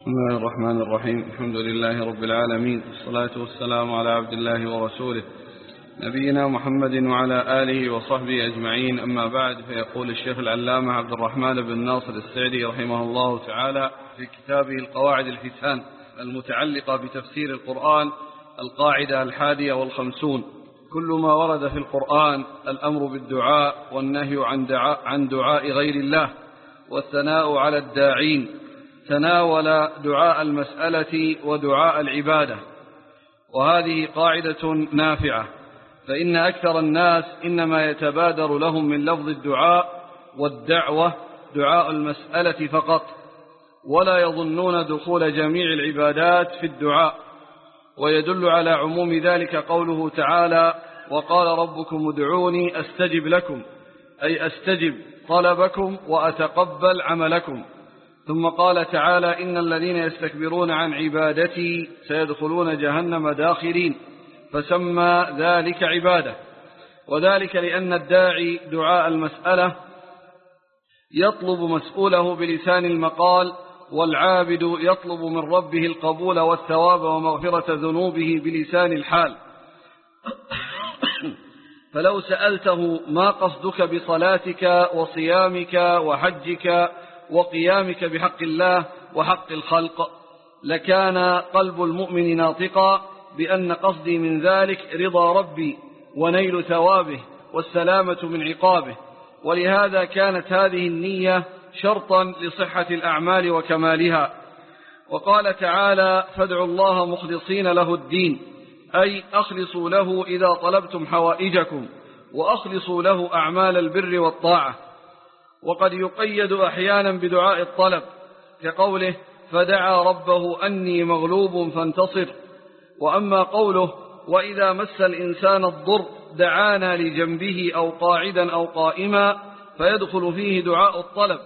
بسم الله الرحمن الرحيم. الحمد لله رب العالمين. والصلاة والسلام على عبد الله ورسوله نبينا محمد وعلى آله وصحبه أجمعين. أما بعد فيقول الشيخ العلامة عبد الرحمن بن ناصر السعدي رحمه الله تعالى في كتابه القواعد الفتان المتعلقة بتفسير القرآن القاعدة الحادية والخمسون. كل ما ورد في القرآن الأمر بالدعاء والنهي عن دعاء, عن دعاء غير الله والثناء على الداعين. تناول دعاء المسألة ودعاء العبادة. وهذه قاعدة نافعة فإن أكثر الناس إنما يتبادر لهم من لفظ الدعاء والدعوة دعاء المسألة فقط. ولا يظنون دخول جميع العبادات في الدعاء. ويدل على عموم ذلك قوله تعالى وقال ربكم ادعوني أستجب لكم أي أستجب طلبكم وأتقبل عملكم. ثم قال تعالى إن الذين يستكبرون عن عبادتي سيدخلون جهنم داخرين فسمى ذلك عبادة. وذلك لأن الداعي دعاء المسألة يطلب مسؤوله بلسان المقال والعابد يطلب من ربه القبول والثواب ومغفرة ذنوبه بلسان الحال. فلو سألته ما قصدك بصلاتك وصيامك وحجك وقيامك بحق الله وحق الخلق. لكان قلب المؤمن ناطقا بأن قصدي من ذلك رضا ربي ونيل ثوابه والسلامة من عقابه. ولهذا كانت هذه النية شرطا لصحة الأعمال وكمالها. وقال تعالى فادعوا الله مخلصين له الدين أي أخلصوا له إذا طلبتم حوائجكم وأخلصوا له أعمال البر والطاعة. وقد يقيد أحيانا بدعاء الطلب كقوله فدعا ربه أني مغلوب فانتصر. وأما قوله وإذا مس الإنسان الضر دعانا لجنبه أو قاعدا أو قائما فيدخل فيه دعاء الطلب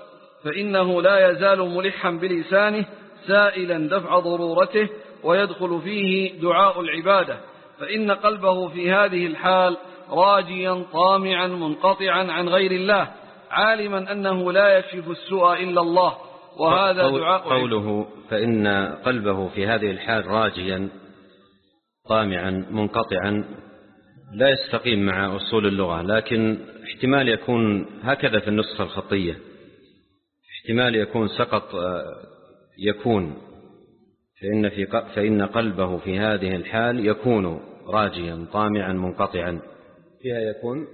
فإنه لا يزال ملحا بلسانه سائلا دفع ضرورته ويدخل فيه دعاء العبادة. فإن قلبه في هذه الحال راجيا طامعا منقطعا عن غير الله. عالما أنه لا يكشف السوء إلا الله. وهذا قول دعاء قوله فإن قلبه في هذه الحال راجيا طامعا منقطعا لا يستقيم مع أصول اللغة لكن احتمال يكون هكذا في النسخة الخطية. احتمال يكون سقط آه، يكون. فإن, في فإن قلبه في هذه الحال يكون راجيا طامعا منقطعا. فيها يكون؟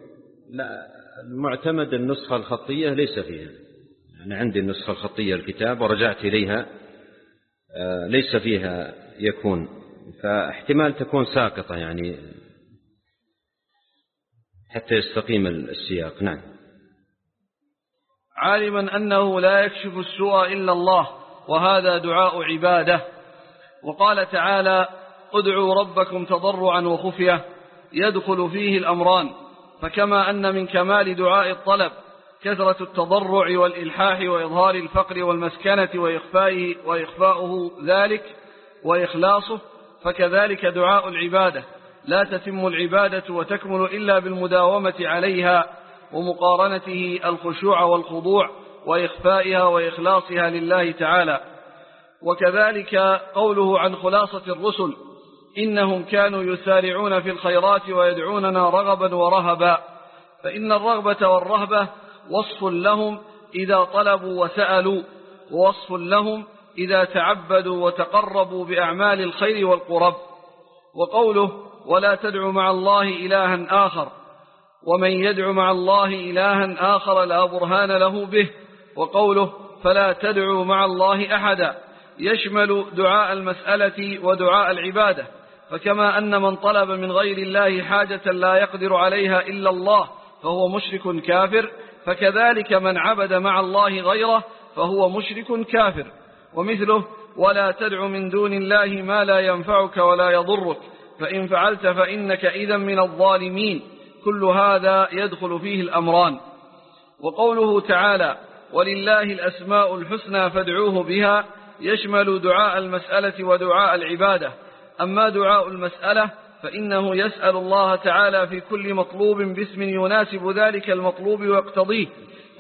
لا. المعتمد النسخة الخطية ليس فيها. أنا عندي النسخة الخطية الكتاب ورجعت إليها آه، ليس فيها يكون. فاحتمال تكون ساقطة يعني حتى يستقيم السياق. نعم. عالما أنه لا يكشف السوء إلا الله وهذا دعاء عبادة. وقال تعالى ادعوا ربكم تضرعا وخفية يدخل فيه الأمران. فكما أن من كمال دعاء الطلب كثرة التضرع والإلحاح وإظهار الفقر والمسكنة وإخفائه وإخفاؤه ذلك وإخلاصه فكذلك دعاء العبادة. لا تتم العبادة وتكمل إلا بالمداومة عليها ومقارنته الخشوع والخضوع وإخفائها وإخلاصها لله تعالى. وكذلك قوله عن خلاصة الرسل إنهم كانوا يسارعون في الخيرات ويدعوننا رغبا ورهبا. فإن الرغبة والرهبة وصف لهم إذا طلبوا وسألوا ووصف لهم إذا تعبدوا وتقربوا بأعمال الخير والقرب. وقوله ولا تدع مع الله إلها آخر. ومن يدع مع الله إلها آخر لا برهان له به. وقوله فلا تدعوا مع الله أحدا. يشمل دعاء المسألة ودعاء العبادة. فكما أن من طلب من غير الله حاجة لا يقدر عليها إلا الله فهو مشرك كافر فكذلك من عبد مع الله غيره فهو مشرك كافر. ومثله ولا تدع من دون الله ما لا ينفعك ولا يضرك فإن فعلت فإنك إذا من الظالمين. كل هذا يدخل فيه الأمران. وقوله تعالى ولله الأسماء الحسنى فادعوه بها يشمل دعاء المسألة ودعاء العبادة. أما دعاء المسألة فإنه يسأل الله تعالى في كل مطلوب باسم يناسب ذلك المطلوب ويقتضيه.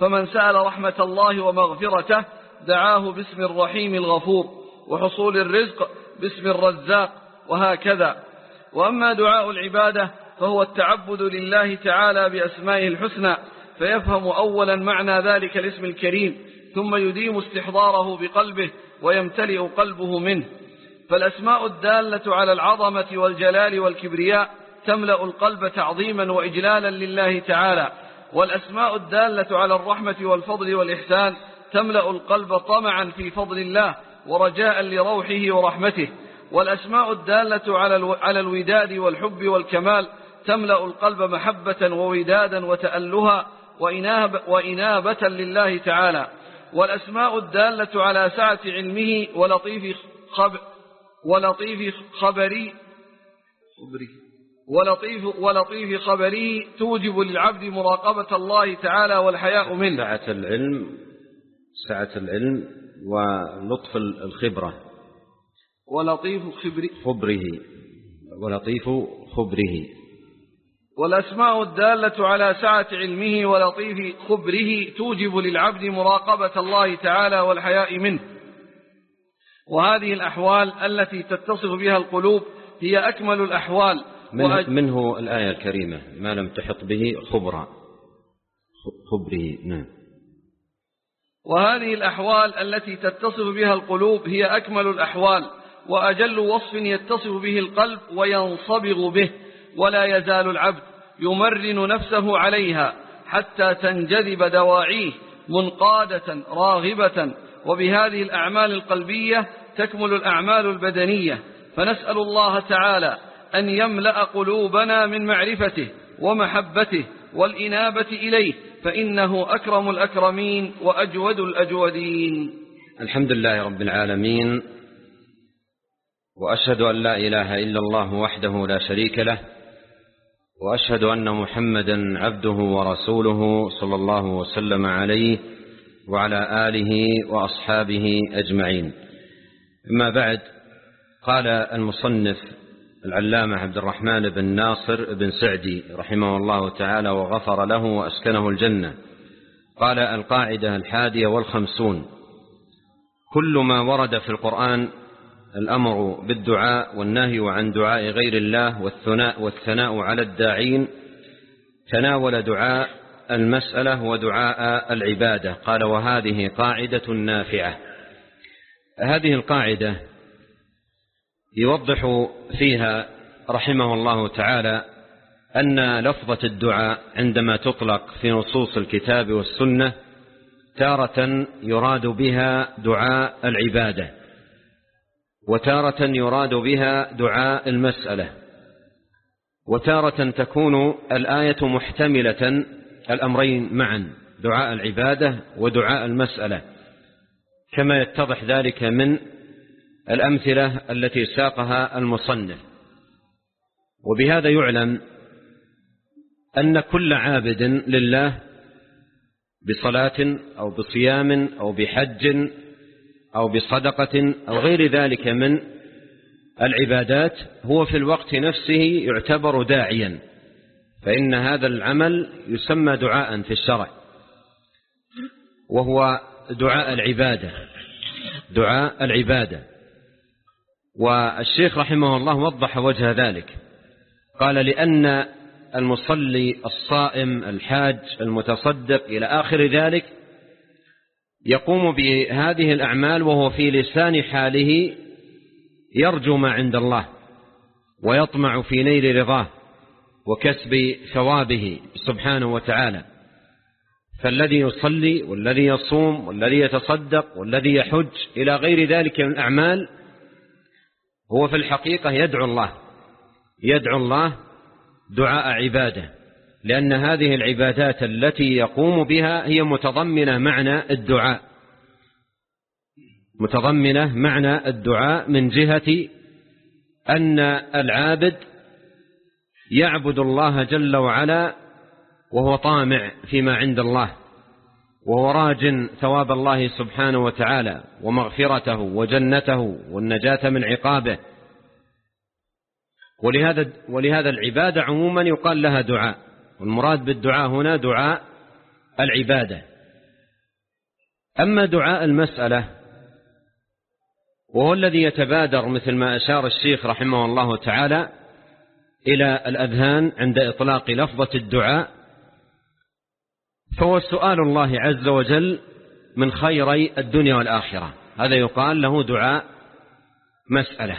فمن سأل رحمة الله ومغفرته دعاه باسم الرحيم الغفور وحصول الرزق باسم الرزاق وهكذا. وأما دعاء العبادة فهو التعبد لله تعالى بأسمائه الحسنى فيفهم أولا معنى ذلك الاسم الكريم ثم يديم استحضاره بقلبه ويمتلئ قلبه منه. فالأسماء الدالة على العظمة والجلال والكبرياء تملأ القلب تعظيما وإجلالا لله تعالى. والأسماء الدالة على الرحمة والفضل والإحسان تملأ القلب طمعا في فضل الله ورجاء لروحه ورحمته. والأسماء الدالة على على الوداد والحب والكمال تملأ القلب محبة وودادا وتألها وإنابة, وإنابة لله تعالى. والأسماء الدالة على سعة علمه ولطيف, ولطيف خبري ولطيف, ولطيف خبره توجب للعبد مراقبة الله تعالى والحياء منه. سعة العلم سعة العلم ولطف الخبرة. ولطيف خبره خبره ولطيف خبره. والأسماء الدالة على سعة علمه ولطيف خبره توجب للعبد مراقبة الله تعالى والحياء منه. وهذه الأحوال التي تتصف بها القلوب هي أكمل الأحوال. من منه الآية الكريمة ما لم تحط به خبرا. خبره نعم. وهذه الأحوال التي تتصف بها القلوب هي أكمل الأحوال. وأجل وصف يتصف به القلب وينصبغ به ولا يزال العبد يمرن نفسه عليها حتى تنجذب دواعيه منقادة راغبة. وبهذه الأعمال القلبية تكمل الأعمال البدنية. فنسأل الله تعالى أن يملأ قلوبنا من معرفته ومحبته والإنابة إليه فإنه أكرم الأكرمين وأجود الأجودين. الحمد لله رب العالمين وأشهد أن لا إله إلا الله وحده لا شريك له وأشهد أن محمدا عبده ورسوله صلى الله وسلم عليه وعلى آله وأصحابه أجمعين. أما بعد قال المصنف العلامة عبد الرحمن بن ناصر بن سعدي رحمه الله تعالى وغفر له وأسكنه الجنة. قال القاعدة الحادية والخمسون كل ما ورد في القرآن الأمر بالدعاء والنهي عن دعاء غير الله والثناء والثناء على الداعين تناول دعاء المسألة ودعاء العبادة. قال وهذه قاعدة نافعة. هذه القاعدة يوضح فيها رحمه الله تعالى أن لفظة الدعاء عندما تطلق في نصوص الكتاب والسنة تارة يراد بها دعاء العبادة وتارة يراد بها دعاء المسألة وتارة تكون الآية محتملة الأمرين معا دعاء العبادة ودعاء المسألة. كما يتضح ذلك من الأمثلة التي ساقها المصنف. وبهذا يعلم أن كل عابد لله بصلاة أو بصيام أو بحج أو بصدقة أو غير ذلك من العبادات هو في الوقت نفسه يعتبر داعيا فإن هذا العمل يسمى دعاء في الشرع وهو دعاء العبادة. دعاء العبادة. والشيخ رحمه الله وضح وجه ذلك. قال لأن المصلي الصائم الحاج المتصدق إلى آخر ذلك يقوم بهذه الأعمال وهو في لسان حاله يرجو ما عند الله ويطمع في نيل رضاه وكسب ثوابه سبحانه وتعالى. فالذي يصلي والذي يصوم والذي يتصدق والذي يحج إلى غير ذلك من الأعمال هو في الحقيقة يدعو الله يدعو الله دعاء عباده لأن هذه العبادات التي يقوم بها هي متضمنة معنى الدعاء متضمنة معنى الدعاء من جهة أن العابد يعبد الله جل وعلا وهو طامع فيما عند الله وهو راج ثواب الله سبحانه وتعالى ومغفرته وجنته والنجاة من عقابه. ولهذا, ولهذا العبادة عموما يقال لها دعاء والمراد بالدعاء هنا دعاء العبادة. أما دعاء المسألة وهو الذي يتبادر مثل ما أشار الشيخ رحمه الله تعالى إلى الأذهان عند إطلاق لفظة الدعاء فهو سؤال الله عز وجل من خيري الدنيا والآخرة. هذا يقال له دعاء مسألة.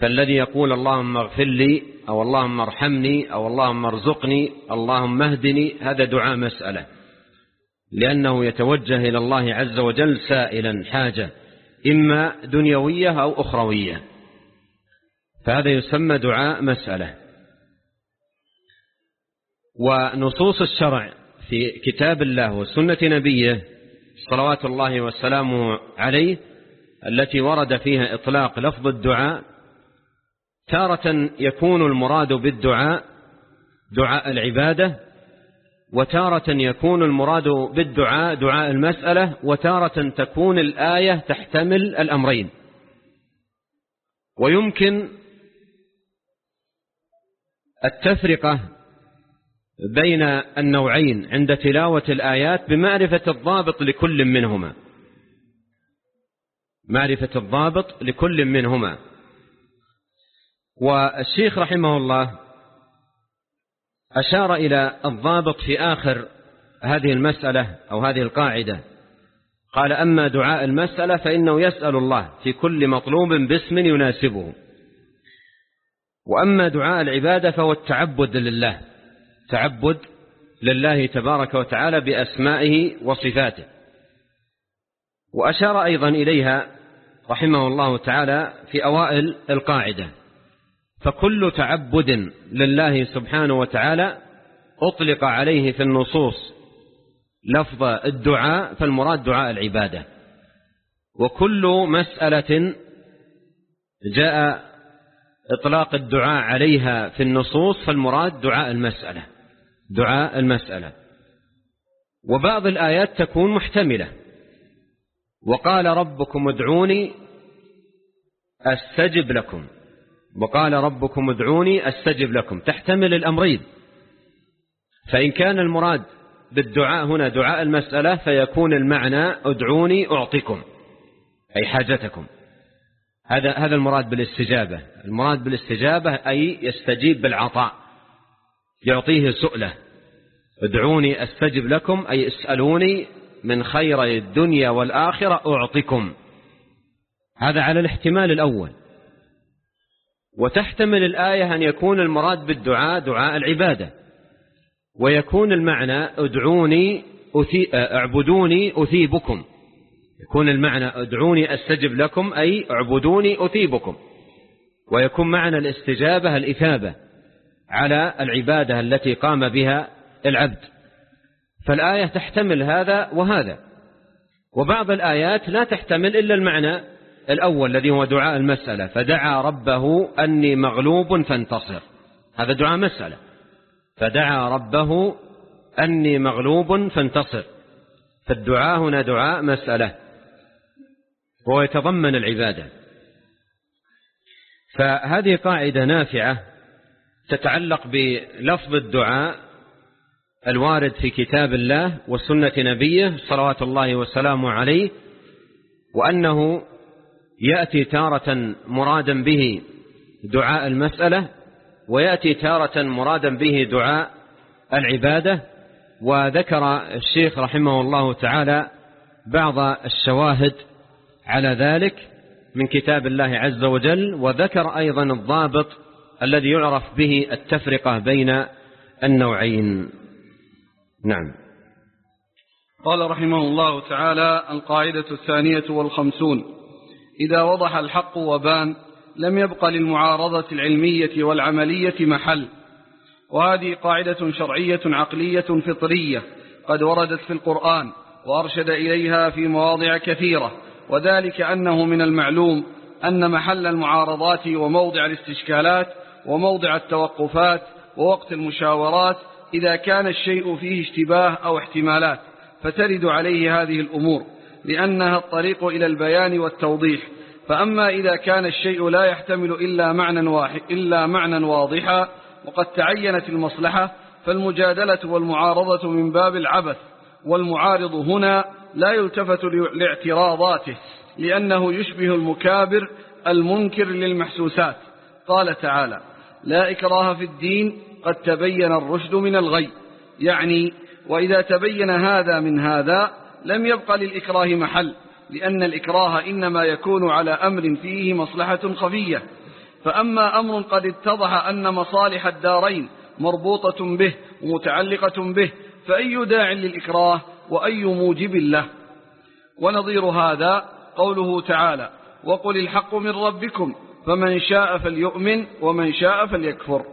فالذي يقول اللهم اغفر لي أو اللهم ارحمني أو اللهم ارزقني اللهم اهدني هذا دعاء مسألة. لأنه يتوجه إلى الله عز وجل سائلا حاجة إما دنيوية أو أخروية. فهذا يسمى دعاء مسألة. ونصوص الشرع في كتاب الله وسنة نبيه صلوات الله والسلام عليه التي ورد فيها إطلاق لفظ الدعاء تارة يكون المراد بالدعاء دعاء العبادة وتارة يكون المراد بالدعاء دعاء المسألة وتارة تكون الآية تحتمل الأمرين. ويمكن التفرقة بين النوعين عند تلاوة الآيات بمعرفة الضابط لكل منهما. معرفة الضابط لكل منهما. والشيخ رحمه الله أشار إلى الضابط في آخر هذه المسألة أو هذه القاعدة. قال أما دعاء المسألة فإنه يسأل الله في كل مطلوب باسم يناسبه. وأما دعاء العبادة فهو التعبد لله. تعبد لله تبارك وتعالى بأسمائه وصفاته. وأشار أيضا إليها رحمه الله تعالى في أوائل القاعدة. فكل تعبد لله سبحانه وتعالى أطلق عليه في النصوص لفظ الدعاء فالمراد دعاء العبادة. وكل مسألة جاء إطلاق الدعاء عليها في النصوص فالمراد دعاء المسألة. دعاء المسألة. وبعض الآيات تكون محتملة. وقال ربكم ادعوني أستجب لكم. وقال ربكم ادعوني أستجب لكم. تحتمل الأمرين. فإن كان المراد بالدعاء هنا دعاء المسألة فيكون المعنى ادعوني أعطيكم. أي حاجتكم. هذا هذا المراد بالاستجابة. المراد بالاستجابة أي يستجيب بالعطاء. يعطيه سؤله. ادعوني أستجب لكم أي اسألوني من خير الدنيا والآخرة أعطكم هذا على الاحتمال الأول. وتحتمل الآية أن يكون المراد بالدعاء دعاء العبادة. ويكون المعنى ادعوني أثي... اعبدوني أثيبكم. يكون المعنى ادعوني أستجب لكم أي اعبدوني أثيبكم. ويكون معنى الاستجابة الإثابة على العبادة التي قام بها العبد. فالآية تحتمل هذا وهذا. وبعض الآيات لا تحتمل إلا المعنى الأول الذي هو دعاء المسألة. فدعا ربه أني مغلوب فانتصر. هذا دعاء مسألة. فدعا ربه أني مغلوب فانتصر. فالدعاء هنا دعاء مسألة. وهو يتضمن العبادة. فهذه قاعدة نافعة تتعلق بلفظ الدعاء الوارد في كتاب الله وسنة نبيه صلوات الله وسلامه عليه وأنه يأتي تارة مرادا به دعاء المسألة ويأتي تارة مرادا به دعاء العبادة وذكر الشيخ رحمه الله تعالى بعض الشواهد على ذلك من كتاب الله عز وجل وذكر أيضا الضابط الذي يعرف به التفرقة بين النوعين. نعم. قال رحمه الله تعالى القاعدة الثانية والخمسون. إذا وضح الحق وبان لم يبق للمعارضة العلمية والعملية محل. وهذه قاعدة شرعية عقلية فطرية قد وردت في القرآن وأرشد إليها في مواضع كثيرة وذلك أنه من المعلوم أن محل المعارضات وموضع الاستشكالات وموضع التوقفات ووقت المشاورات إذا كان الشيء فيه اشتباه أو احتمالات فترد عليه هذه الأمور لأنها الطريق إلى البيان والتوضيح. فأما إذا كان الشيء لا يحتمل إلا معنى, واحد إلا معنى واضحا وقد تعينت المصلحة فالمجادلة والمعارضة من باب العبث والمعارض هنا لا يلتفت لاعتراضاته لأنه يشبه المكابر المنكر للمحسوسات. قال تعالى لا إكراه في الدين قد تبين الرشد من الغي. يعني وإذا تبين هذا من هذا لم يبق للإكراه محل لأن الإكراه إنما يكون على أمر فيه مصلحة خفية. فأما أمر قد اتضح أن مصالح الدارين مربوطة به ومتعلقة به فأي داع للإكراه وأي موجب له؟ ونظير هذا قوله تعالى وقل الحق من ربكم فمن شاء فليؤمن ومن شاء فليكفر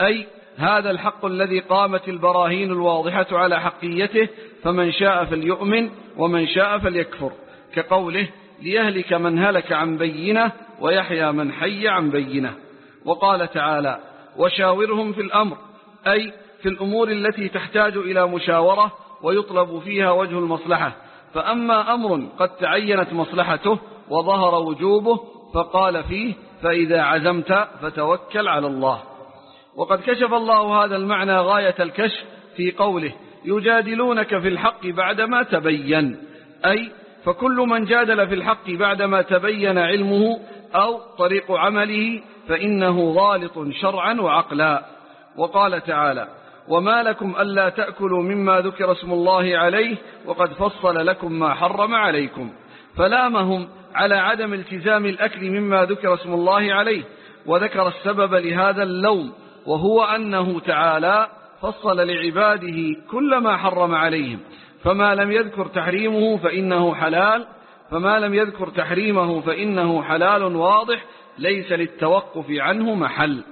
أي هذا الحق الذي قامت البراهين الواضحة على حقيته فمن شاء فليؤمن ومن شاء فليكفر. كقوله ليهلك من هلك عن بينة ويحيى من حي عن بينة. وقال تعالى وشاورهم في الأمر أي في الأمور التي تحتاج إلى مشاورة ويطلب فيها وجه المصلحة. فأما أمر قد تعينت مصلحته وظهر وجوبه فقال فيه فإذا عزمت فتوكل على الله. وقد كشف الله هذا المعنى غاية الكشف في قوله يجادلونك في الحق بعدما تبين. أي فكل من جادل في الحق بعدما تبين علمه أو طريق عمله فإنه غالط شرعا وعقلا. وقال تعالى وما لكم ألا تأكلوا مما ذكر اسم الله عليه وقد فصل لكم ما حرم عليكم. فلامهم على عدم التزام الأكل مما ذكر اسم الله عليه وذكر السبب لهذا اللوم وهو أنه تعالى فصل لعباده كل ما حرم عليهم. فما لم يذكر تحريمه فإنه حلال فما لم يذكر تحريمه فإنه حلال واضح ليس للتوقف عنه محل.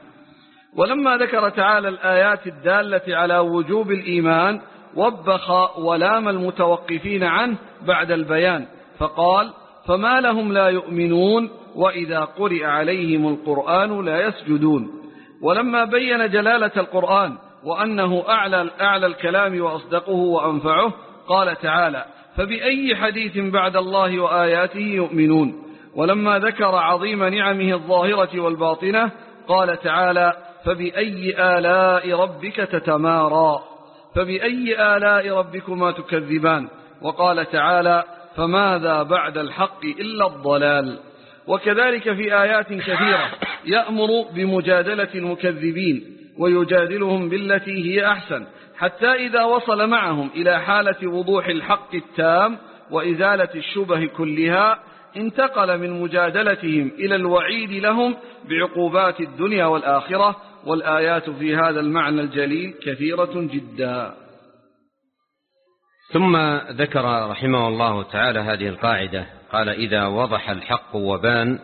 ولما ذكر تعالى الآيات الدالة على وجوب الإيمان وبخ ولام المتوقفين عنه بعد البيان فقال فما لهم لا يؤمنون وإذا قرئ عليهم القرآن لا يسجدون. ولما بين جلالة القرآن وأنه أعلى, أعلى الكلام وأصدقه وأنفعه قال تعالى فبأي حديث بعد الله وآياته يؤمنون؟ ولما ذكر عظيم نعمه الظاهرة والباطنة قال تعالى فبأي آلاء ربك تتمارى؟ فبأي آلاء ربكما تكذبان؟ وقال تعالى فماذا بعد الحق إلا الضلال؟ وكذلك في آيات كثيرة يأمر بمجادلة المكذبين ويجادلهم بالتي هي أحسن حتى إذا وصل معهم إلى حالة وضوح الحق التام وإزالة الشبه كلها انتقل من مجادلتهم إلى الوعيد لهم بعقوبات الدنيا والآخرة والآيات في هذا المعنى الجليل كثيرة جدا. ثم ذكر رحمه الله تعالى هذه القاعدة قال إذا وضح الحق وبان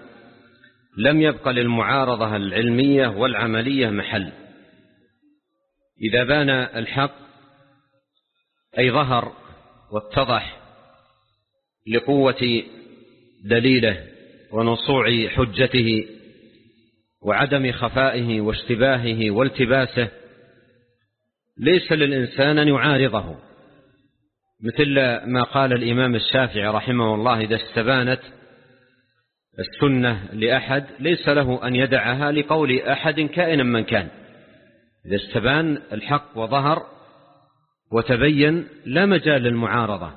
لم يبق للمعارضة العلمية والعملية محل. إذا بان الحق أي ظهر واتضح لقوة دليله ونصوع حجته وعدم خفائه واشتباهه والتباسه ليس للإنسان أن يعارضه. مثل ما قال الإمام الشافعي رحمه الله إذا استبانت السنة لأحد ليس له أن يدعها لقول أحد كائنا من كان. إذا استبان الحق وظهر وتبين لا مجال للمعارضة.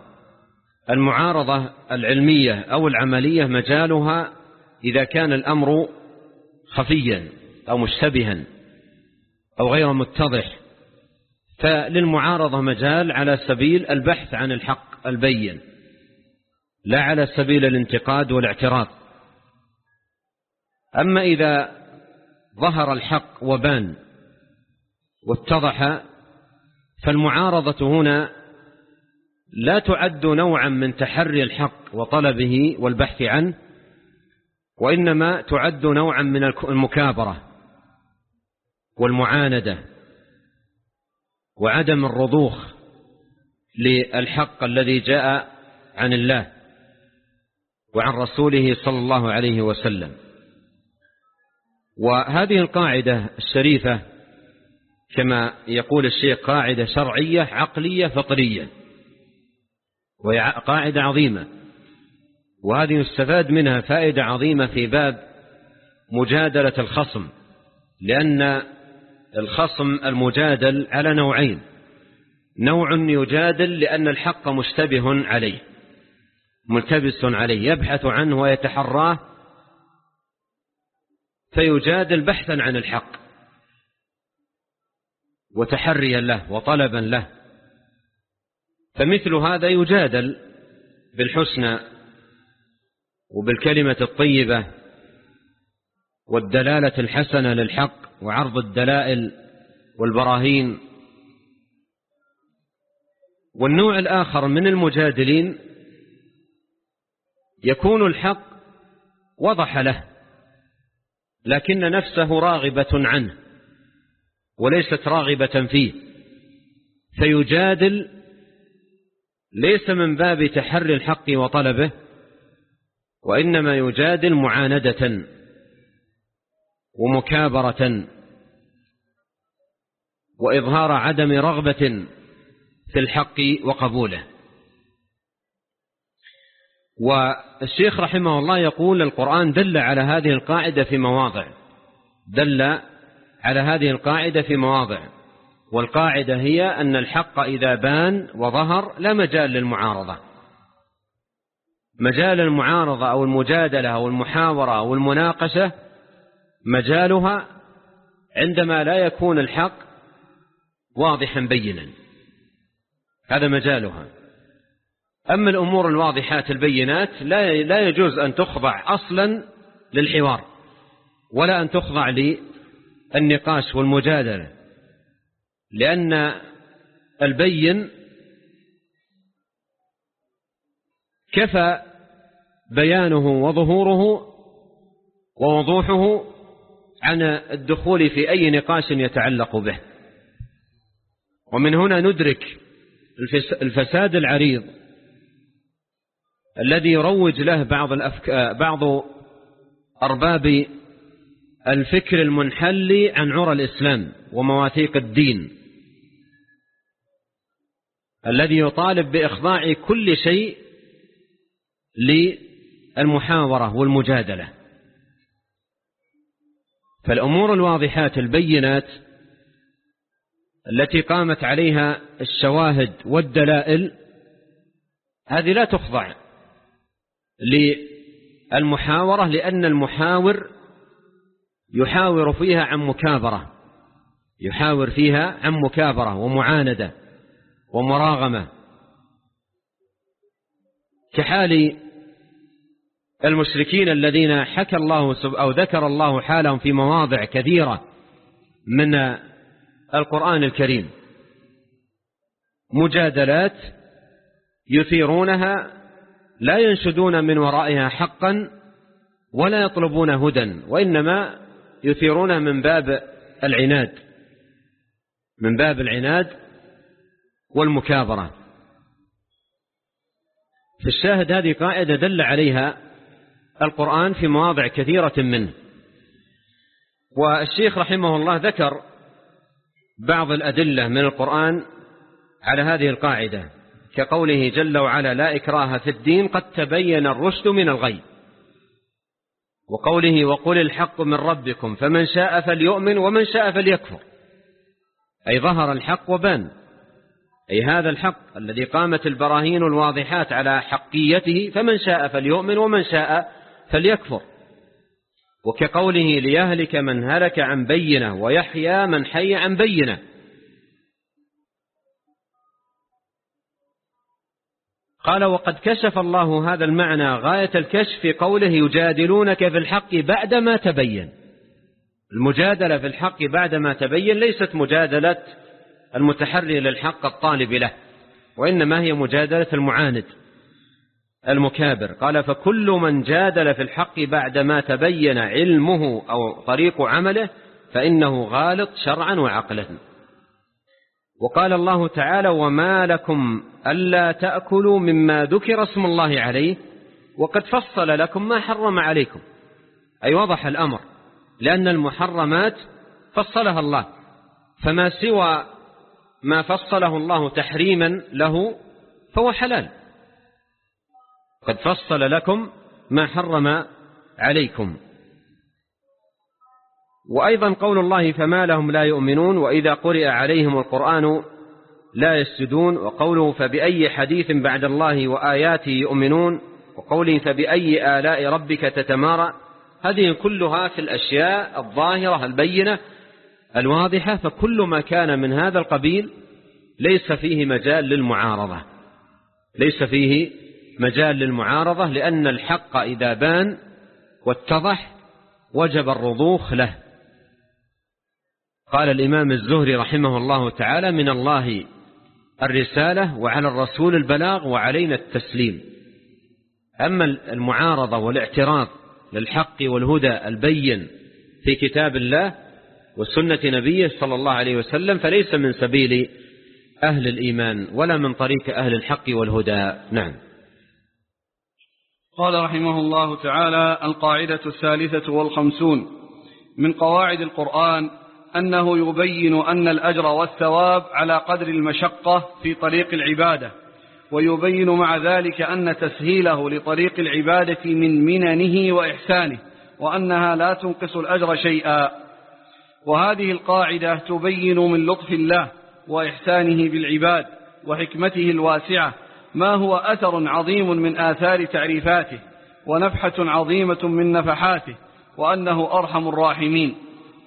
المعارضة العلمية أو العملية مجالها إذا كان الأمر خفيا أو مشتبها أو غير متضح. فللمعارضة مجال على سبيل البحث عن الحق البين لا على سبيل الانتقاد والاعتراض. أما إذا ظهر الحق وبان واتضح فالمعارضة هنا لا تعد نوعا من تحري الحق وطلبه والبحث عنه وإنما تعد نوعا من المكابرة والمعاندة. وعدم الرضوخ للحق الذي جاء عن الله وعن رسوله صلى الله عليه وسلم. وهذه القاعدة الشريفة كما يقول الشيخ قاعدة شرعية عقلية فطرية. وهي قاعدة عظيمة. وهذه يستفاد منها فائدة عظيمة في باب مجادلة الخصم لأن الخصم المجادل على نوعين. نوع يجادل لأن الحق مشتبه عليه ملتبس عليه يبحث عنه ويتحراه فيجادل بحثا عن الحق وتحريا له وطلبا له. فمثل هذا يجادل بالحسنى وبالكلمة الطيبة والدلالة الحسنة للحق وعرض الدلائل والبراهين. والنوع الآخر من المجادلين يكون الحق وضح له لكن نفسه راغبة عنه وليست راغبة فيه. فيجادل ليس من باب تحري الحق وطلبه وإنما يجادل معاندة. ومكابرة وإظهار عدم رغبة في الحق وقبوله. والشيخ رحمه الله يقول القرآن دل على هذه القاعدة في مواضع. دل على هذه القاعدة في مواضع. والقاعدة هي أن الحق إذا بان وظهر لا مجال للمعارضة. مجال المعارضة أو المجادلة أو المحاورة أو المناقشة مجالها عندما لا يكون الحق واضحا بينا. هذا مجالها. أما الأمور الواضحات البينات لا لا يجوز أن تخضع أصلا للحوار ولا أن تخضع للنقاش والمجادلة لأن البين كفى بيانه وظهوره ووضوحه عن الدخول في أي نقاش يتعلق به ومن هنا ندرك الفساد العريض الذي يروج له بعض. بعض أرباب الفكر المنحل عن عرى الإسلام ومواثيق الدين الذي يطالب بإخضاع كل شيء للمحاورة والمجادلة فالأمور الواضحات البينات التي قامت عليها الشواهد والدلائل هذه لا تخضع للمحاورة لأن المحاور يحاور فيها عن مكابرة يحاور فيها عن مكابرة ومعاندة ومراغمة. كحال المشركين الذين حكى الله أو ذكر الله حالهم في مواضع كثيرة من القرآن الكريم. مجادلات يثيرونها لا ينشدون من ورائها حقا ولا يطلبون هدى وإنما يثيرونها من باب العناد من باب العناد والمكابرة. في الشاهد هذه قاعدة دل عليها القرآن في مواضع كثيرة منه. والشيخ رحمه الله ذكر بعض الأدلة من القرآن على هذه القاعدة كقوله جل وعلا لا إكراه في الدين قد تبين الرشد من الغي وقوله وقل الحق من ربكم فمن شاء فليؤمن ومن شاء فليكفر أي ظهر الحق وبان. أي هذا الحق الذي قامت البراهين الواضحات على حقيته فمن شاء فليؤمن ومن شاء فليكفر. وكقوله ليهلك من هلك عن بينة ويحيى من حي عن بينة. قال وقد كشف الله هذا المعنى غاية الكشف في قوله يجادلونك في الحق بعدما تبين. المجادلة في الحق بعدما تبين ليست مجادلة المتحري للحق الطالب له وإنما هي مجادلة المعاند. المكابر. قال فكل من جادل في الحق بعدما تبين علمه أو طريق عمله فإنه غالط شرعا وعقلا. وقال الله تعالى وما لكم ألا تأكلوا مما ذكر اسم الله عليه وقد فصل لكم ما حرم عليكم. أي وضح الأمر لأن المحرمات فصلها الله. فما سوى ما فصله الله تحريما له فهو حلال. قد فصل لكم ما حرم عليكم. وأيضا قول الله فما لهم لا يؤمنون وإذا قرئ عليهم القرآن لا يسجدون وقوله فبأي حديث بعد الله وآياته يؤمنون وقوله فبأي آلاء ربك تتمارى هذه كلها في الأشياء الظاهرة البينة الواضحة فكل ما كان من هذا القبيل ليس فيه مجال للمعارضة ليس فيه مجال للمعارضة لأن الحق إذا بان واتضح وجب الرضوخ له. قال الإمام الزهري رحمه الله تعالى من الله الرسالة وعلى الرسول البلاغ وعلينا التسليم. أما المعارضة والاعتراض للحق والهدى البين في كتاب الله وسنة نبيه صلى الله عليه وسلم فليس من سبيل أهل الإيمان ولا من طريق أهل الحق والهدى. نعم. قال رحمه الله تعالى القاعدة الثالثة والخمسون من قواعد القرآن أنه يبين أن الأجر والثواب على قدر المشقة في طريق العبادة ويبين مع ذلك أن تسهيله لطريق العبادة من مننه وإحسانه وأنها لا تنقص الأجر شيئا. وهذه القاعدة تبين من لطف الله وإحسانه بالعباد وحكمته الواسعة ما هو أثر عظيم من آثار تعريفاته ونفحة عظيمة من نفحاته وأنه أرحم الراحمين.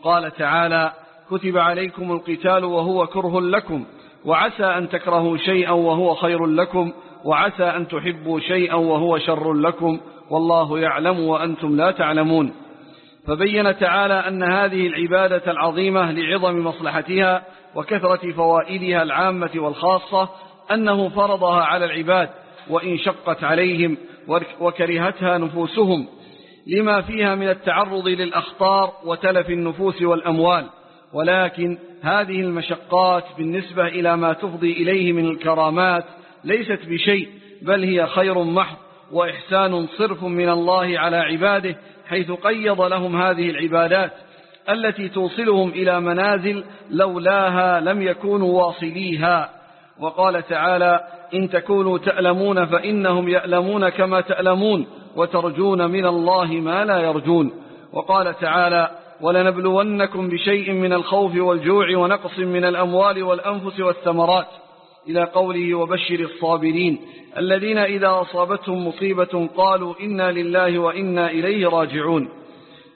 قال تعالى كتب عليكم القتال وهو كره لكم وعسى أن تكرهوا شيئا وهو خير لكم وعسى أن تحبوا شيئا وهو شر لكم والله يعلم وأنتم لا تعلمون. فبين تعالى أن هذه العبادة العظيمة لعظم مصلحتها وكثرة فوائدها العامة والخاصة أنه فرضها على العباد وإن شقت عليهم وكرهتها نفوسهم لما فيها من التعرض للأخطار وتلف النفوس والأموال. ولكن هذه المشقات بالنسبة إلى ما تفضي إليه من الكرامات ليست بشيء بل هي خير محض وإحسان صرف من الله على عباده حيث قيض لهم هذه العبادات التي توصلهم إلى منازل لولاها لم يكونوا واصليها. وقال تعالى إن تكونوا تألمون فإنهم يألمون كما تألمون وترجون من الله ما لا يرجون. وقال تعالى ولنبلونكم بشيء من الخوف والجوع ونقص من الأموال والأنفس والثمرات. إلى قوله وبشر الصابرين. الذين إذا أصابتهم مصيبة قالوا إنا لله وإنا إليه راجعون.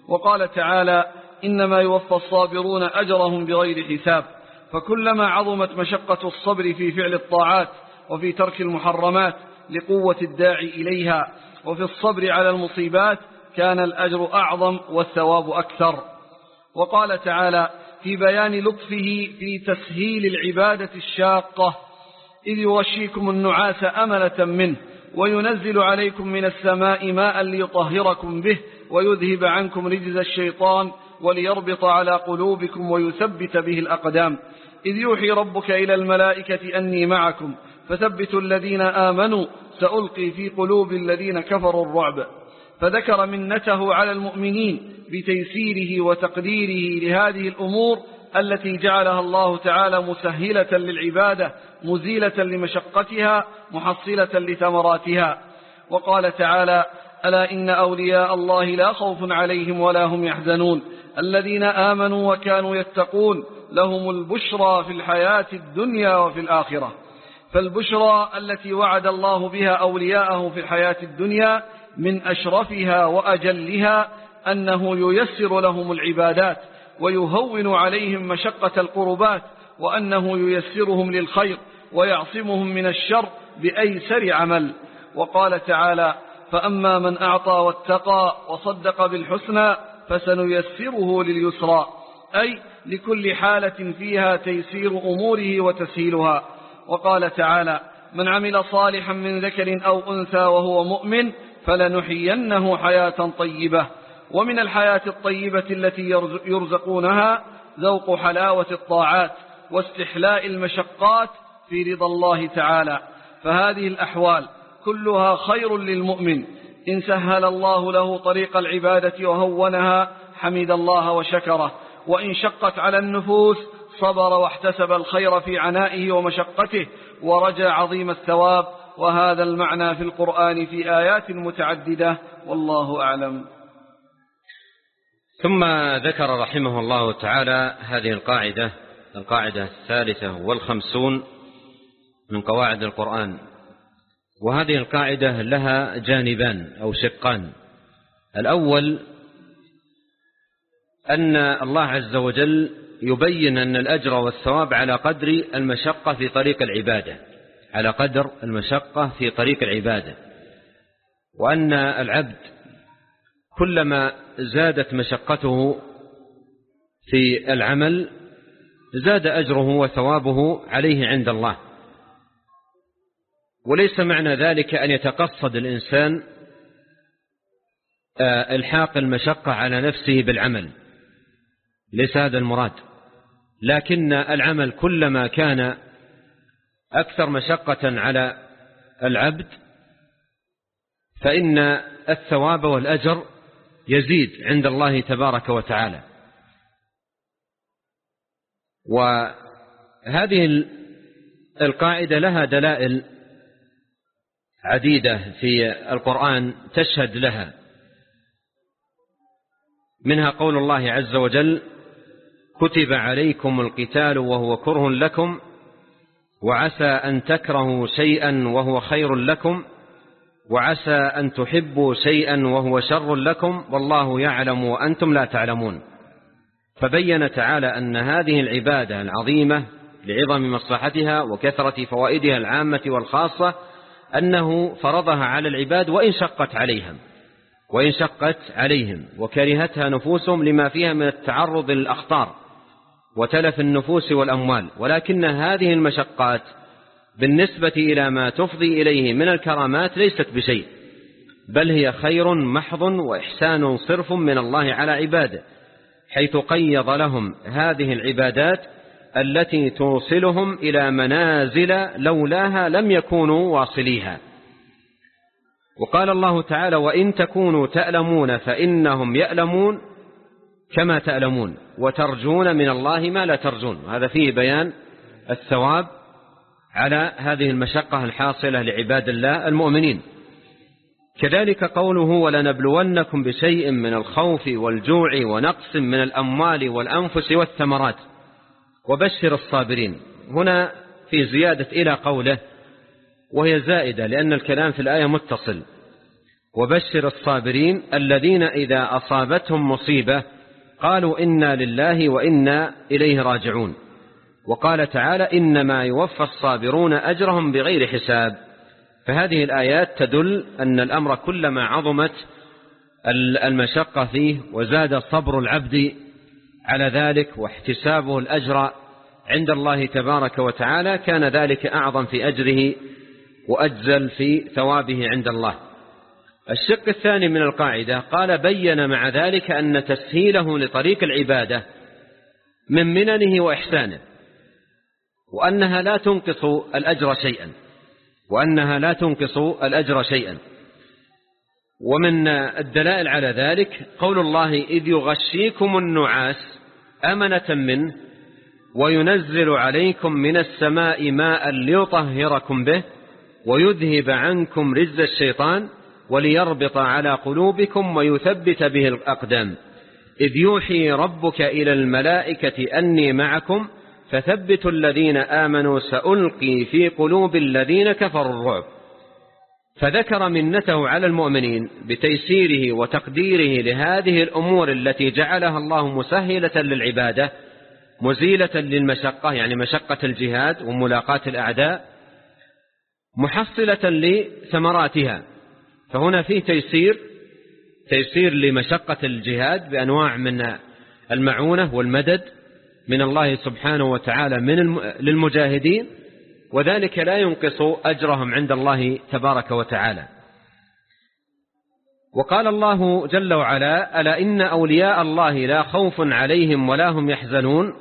وقال تعالى إنما يوفى الصابرون أجرهم بغير حساب. فكلما عظمت مشقة الصبر في فعل الطاعات وفي ترك المحرمات لقوة الداعي إليها وفي الصبر على المصيبات كان الأجر أعظم والثواب أكثر. وقال تعالى في بيان لطفه في تسهيل العبادة الشاقة إذ يغشيكم النعاس أملة منه وينزل عليكم من السماء ماء ليطهركم به ويذهب عنكم رجز الشيطان وليربط على قلوبكم ويثبت به الأقدام. إذ يوحي ربك إلى الملائكة أني معكم فثبتوا الذين آمنوا سألقي في قلوب الذين كفروا الرعب. فذكر منته على المؤمنين بتيسيره وتقديره لهذه الأمور التي جعلها الله تعالى مسهلة للعبادة مزيلة لمشقتها محصلة لثمراتها. وقال تعالى ألا إن أولياء الله لا خوف عليهم ولا هم يحزنون. الذين آمنوا وكانوا يتقون لهم البشرى في الحياة الدنيا وفي الآخرة. فالبشرى التي وعد الله بها أولياءه في الحياة الدنيا من أشرفها وأجلها أنه ييسر لهم العبادات ويهون عليهم مشقة القربات وأنه ييسرهم للخير ويعصمهم من الشر بأيسر عمل. وقال تعالى فأما من أعطى واتقى وصدق بالحسنى فسنيسره لليسرى أي لكل حالة فيها تيسير أموره وتسهيلها. وقال تعالى من عمل صالحا من ذكر أو أنثى وهو مؤمن فلنحيينه حياة طيبة. ومن الحياة الطيبة التي يرزقونها ذوق حلاوة الطاعات واستحلاء المشقات في رضا الله تعالى. فهذه الأحوال كلها خير للمؤمن. إن سهل الله له طريق العبادة وهونها حمد الله وشكره. وإن شقت على النفوس صبر واحتسب الخير في عنائه ومشقته ورجى عظيم الثواب. وهذا المعنى في القرآن في آيات متعددة. والله أعلم. ثم ذكر رحمه الله تعالى هذه القاعدة القاعدة الثالثة والخمسون من قواعد القرآن. وهذه القاعدة لها جانبان أو شقان. الأول أن الله عز وجل يبين أن الأجر والثواب على قدر المشقة في طريق العبادة. على قدر المشقة في طريق العبادة. وأن العبد كلما زادت مشقته في العمل زاد أجره وثوابه عليه عند الله. وليس معنى ذلك أن يتقصد الإنسان آه، إلحاق المشقة على نفسه بالعمل. ليس هذا المراد. لكن العمل كلما كان أكثر مشقة على العبد فإن الثواب والأجر يزيد عند الله تبارك وتعالى. وهذه القاعدة لها دلائل عديدة في القرآن تشهد لها. منها قول الله عز وجل كتب عليكم القتال وهو كره لكم وعسى أن تكرهوا شيئا وهو خير لكم وعسى أن تحبوا شيئا وهو شر لكم والله يعلم وأنتم لا تعلمون. فبين تعالى أن هذه العبادة العظيمة لعظم مصلحتها وكثرة فوائدها العامة والخاصة أنه فرضها على العباد وإن شقت عليهم وإن شقت عليهم وكرهتها نفوسهم لما فيها من التعرض للأخطار وتلف النفوس والأموال. ولكن هذه المشقات بالنسبة إلى ما تفضي إليه من الكرامات ليست بشيء بل هي خير محض وإحسان صرف من الله على عباده حيث قيض لهم هذه العبادات التي توصلهم إلى منازل لولاها لم يكونوا واصليها. وقال الله تعالى وإن تكونوا تألمون فإنهم يألمون كما تألمون وترجون من الله ما لا ترجون. هذا فيه بيان الثواب على هذه المشقة الحاصلة لعباد الله المؤمنين. كذلك قوله ولنبلونكم بشيء من الخوف والجوع ونقص من الأموال والأنفس والثمرات. وبشر الصابرين. هنا في زيادة إلى قوله وهي زائدة لأن الكلام في الآية متصل. وبشر الصابرين الذين إذا أصابتهم مصيبة قالوا إنا لله وإنا إليه راجعون. وقال تعالى إنما يوفى الصابرون أجرهم بغير حساب. فهذه الآيات تدل أن الأمر كلما عظمت المشقة فيه وزاد صبر العبد على ذلك واحتسابه الأجر عند الله تبارك وتعالى كان ذلك أعظم في أجره وأجزل في ثوابه عند الله. الشق الثاني من القاعدة قال بين مع ذلك أن تسهيله لطريق العبادة من مننه وإحسانه وأنها لا تنقص الأجر شيئا وأنها لا تنقص الأجر شيئا. ومن الدلائل على ذلك قول الله إذ يغشيكم النعاس أمنة منه وينزل عليكم من السماء ماء ليطهركم به ويذهب عنكم رز الشيطان وليربط على قلوبكم ويثبت به الأقدام. إذ يوحي ربك إلى الملائكة أني معكم فثبتوا الذين آمنوا سألقي في قلوب الذين كفروا الرعب. فذكر منته على المؤمنين بتيسيره وتقديره لهذه الأمور التي جعلها الله مسهلة للعبادة مزيلة للمشقة يعني مشقة الجهاد وملاقاة الأعداء محصلة لثمراتها. فهنا فيه تيسير تيسير لمشقة الجهاد بأنواع من المعونة والمدد من الله سبحانه وتعالى من للمجاهدين وذلك لا ينقص أجرهم عند الله تبارك وتعالى. وقال الله جل وعلا ألا إن أولياء الله لا خوف عليهم ولا هم يحزنون؟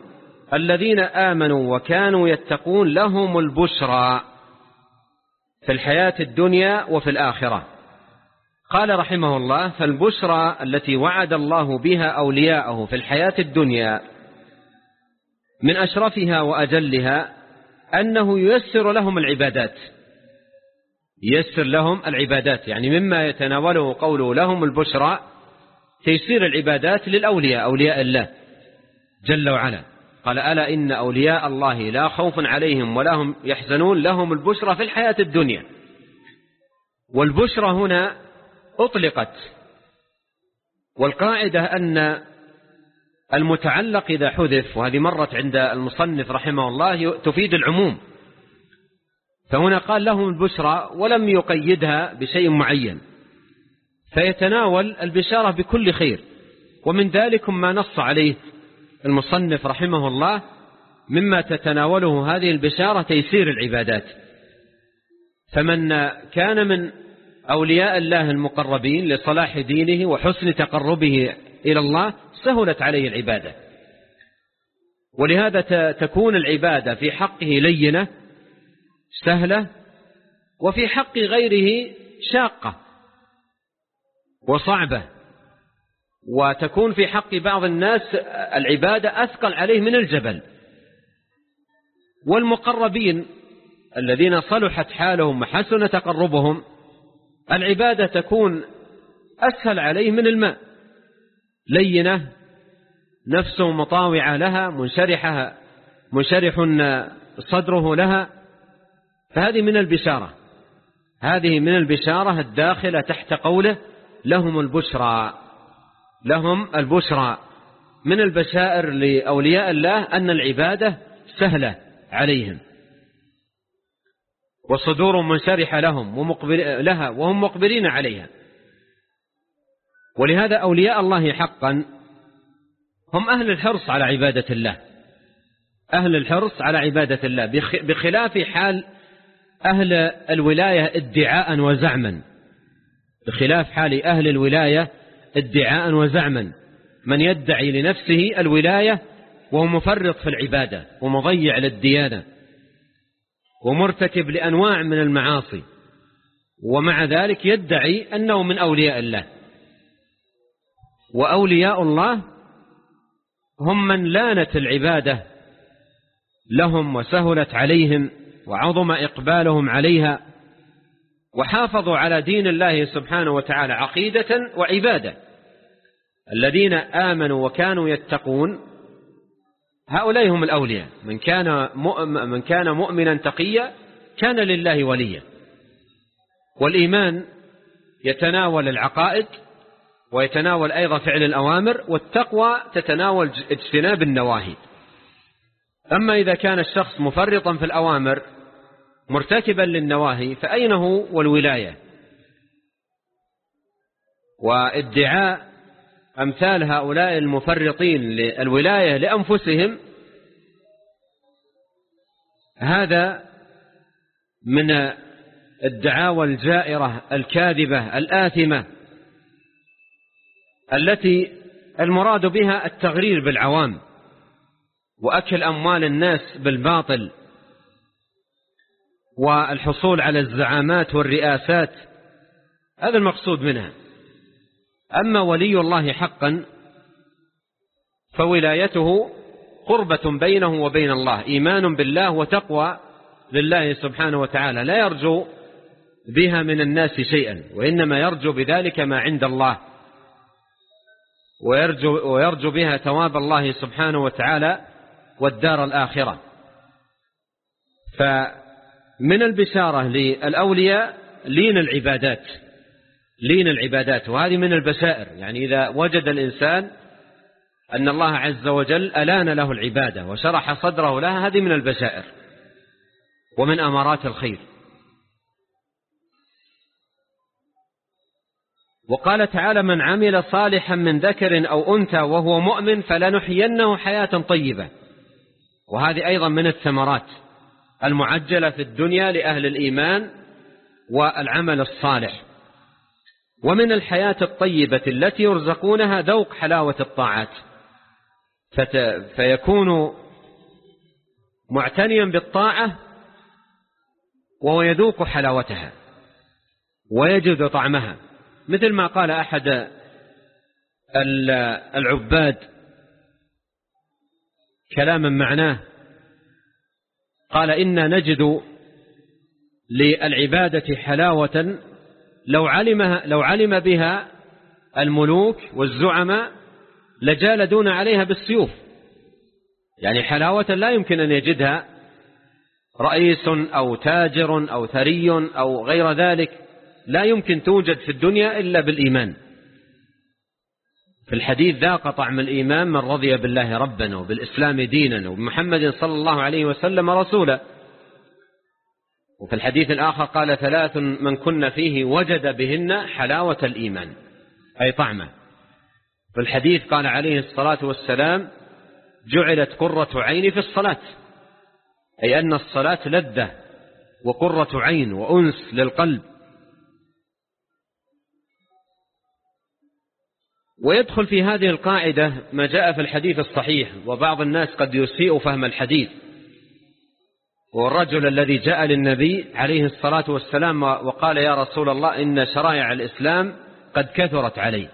الذين آمنوا وكانوا يتقون لهم البشرى في الحياة الدنيا وفي الآخرة. قال رحمه الله فالبشرى التي وعد الله بها أولياءه في الحياة الدنيا من أشرفها وأجلها أنه ييسر لهم العبادات. ييسر لهم العبادات يعني مما يتناوله قوله لهم البشرى تيسير العبادات للأولياء أولياء الله جل وعلا. قال ألا إن أولياء الله لا خوف عليهم ولا هم يحزنون لهم البشرى في الحياة الدنيا. والبشرى هنا أطلقت والقاعدة أن المتعلق إذا حذف وهذه مرت عند المصنف رحمه الله تفيد العموم. فهنا قال لهم البشرى ولم يقيدها بشيء معين. فيتناول البشارة بكل خير. ومن ذلك ما نص عليه المصنف رحمه الله مما تتناوله هذه البشارة تيسير العبادات. فمن كان من أولياء الله المقربين لصلاح دينه وحسن تقربه إلى الله سهلت عليه العبادة. ولهذا تكون العبادة في حقه لينة سهلة وفي حق غيره شاقة وصعبة. وتكون في حق بعض الناس العبادة أثقل عليه من الجبل. والمقربين الذين صلحت حالهم وحسن تقربهم العبادة تكون أسهل عليه من الماء. لينة نفسه مطاوعة لها منشرحة منشرح صدره لها. فهذه من البشارة. هذه من البشارة الداخلة تحت قوله لهم البشرى. لهم البشرى. من البشائر لأولياء الله أن العبادة سهلة عليهم. وصدور منشرحة لهم ومقبل لها وهم مقبلين عليها. ولهذا أولياء الله حقا هم أهل الحرص على عبادة الله. أهل الحرص على عبادة الله. بخلاف حال أهل الولاية ادعاء وزعما. بخلاف حال أهل الولاية ادعاء وزعما. من يدعي لنفسه الولاية وهو مفرط في العبادة ومضيع للديانة ومرتكب لأنواع من المعاصي. ومع ذلك يدعي أنه من أولياء الله. وأولياء الله هم من لانت العبادة لهم وسهلت عليهم وعظم إقبالهم عليها وحافظوا على دين الله سبحانه وتعالى عقيدة وعبادة. الذين آمنوا وكانوا يتقون هؤلاء هم الأولياء. من كان من كان مؤمنا تقيا كان لله وليا. والإيمان يتناول العقائد ويتناول أيضا فعل الأوامر والتقوى تتناول اجتناب النواهي. أما إذا كان الشخص مفرطا في الأوامر مرتكبا للنواهي فأين هو والولاية؟ وادعاء أمثال هؤلاء المفرطين للولاية لأنفسهم هذا من الدعاوى الجائرة الكاذبة الآثمة. التي المراد بها التغرير بالعوام وأكل أموال الناس بالباطل والحصول على الزعامات والرئاسات هذا المقصود منها. أما ولي الله حقا فولايته قربة بينه وبين الله إيمان بالله وتقوى لله سبحانه وتعالى. لا يرجو بها من الناس شيئا وإنما يرجو بذلك ما عند الله. ويرجو, ويرجو بها ثواب الله سبحانه وتعالى والدار الآخرة. فمن البشارة للأولياء لين العبادات لين العبادات وهذه من البشائر. يعني إذا وجد الإنسان أن الله عز وجل ألان له العبادة وشرح صدره لها هذه من البشائر. ومن أمارات الخير. وقال تعالى من عمل صالحا من ذكر أو أنثى وهو مؤمن فلنحيينه حياة طيبة. وهذه أيضا من الثمرات المعجلة في الدنيا لأهل الإيمان والعمل الصالح. ومن الحياة الطيبة التي يرزقونها ذوق حلاوة الطاعات. فيكون معتنيا بالطاعة وهو يذوق حلاوتها ويجد طعمها. مثل ما قال أحد العباد كلاما معناه قال إنا نجد للعبادة حلاوة لو علمها لو علم بها الملوك والزعماء لجالدون عليها بالسيوف. يعني حلاوة لا يمكن أن يجدها رئيس أو تاجر أو ثري أو غير ذلك. لا يمكن توجد في الدنيا إلا بالإيمان. في الحديث ذاق طعم الإيمان من رضي بالله ربنا وبالإسلام دينا وبمحمد صلى الله عليه وسلم رسولا. وفي الحديث الآخر قال ثلاث من كن فيه وجد بهن حلاوة الإيمان أي طعمه. في الحديث قال عليه الصلاة والسلام جعلت قرة عين في الصلاة أي أن الصلاة لذة وقرة عين وأنس للقلب. ويدخل في هذه القاعدة ما جاء في الحديث الصحيح وبعض الناس قد يسيء فهم الحديث. والرجل الذي جاء للنبي عليه الصلاة والسلام وقال يا رسول الله إن شرائع الإسلام قد كثرت علي.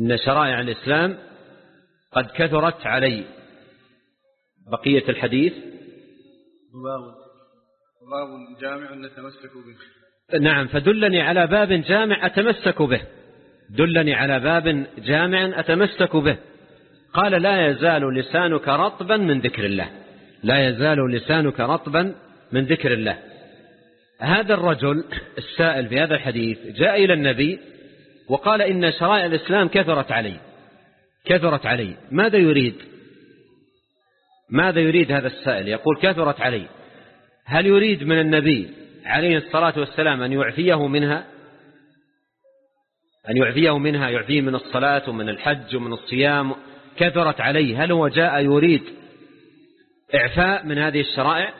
إن شرائع الإسلام قد كثرت علي. بقية الحديث. باب جامع نتمسك به. نعم فدلني على باب جامع أتمسك به. دلني على باب جامع أتمسك به. قال لا يزال لسانك رطبا من ذكر الله. لا يزال لسانك رطبا من ذكر الله. هذا الرجل السائل في هذا الحديث جاء إلى النبي وقال إن شرائع الإسلام كثرت علي. كثرت علي. ماذا يريد؟ ماذا يريد هذا السائل؟ يقول كثرت علي. هل يريد من النبي عليه الصلاة والسلام أن يعفيه منها؟ أن يعفيه منها يعفيه من الصلاة ومن الحج ومن الصيام. كثرت عليه. هل هو جاء يريد إعفاء من هذه الشرائع؟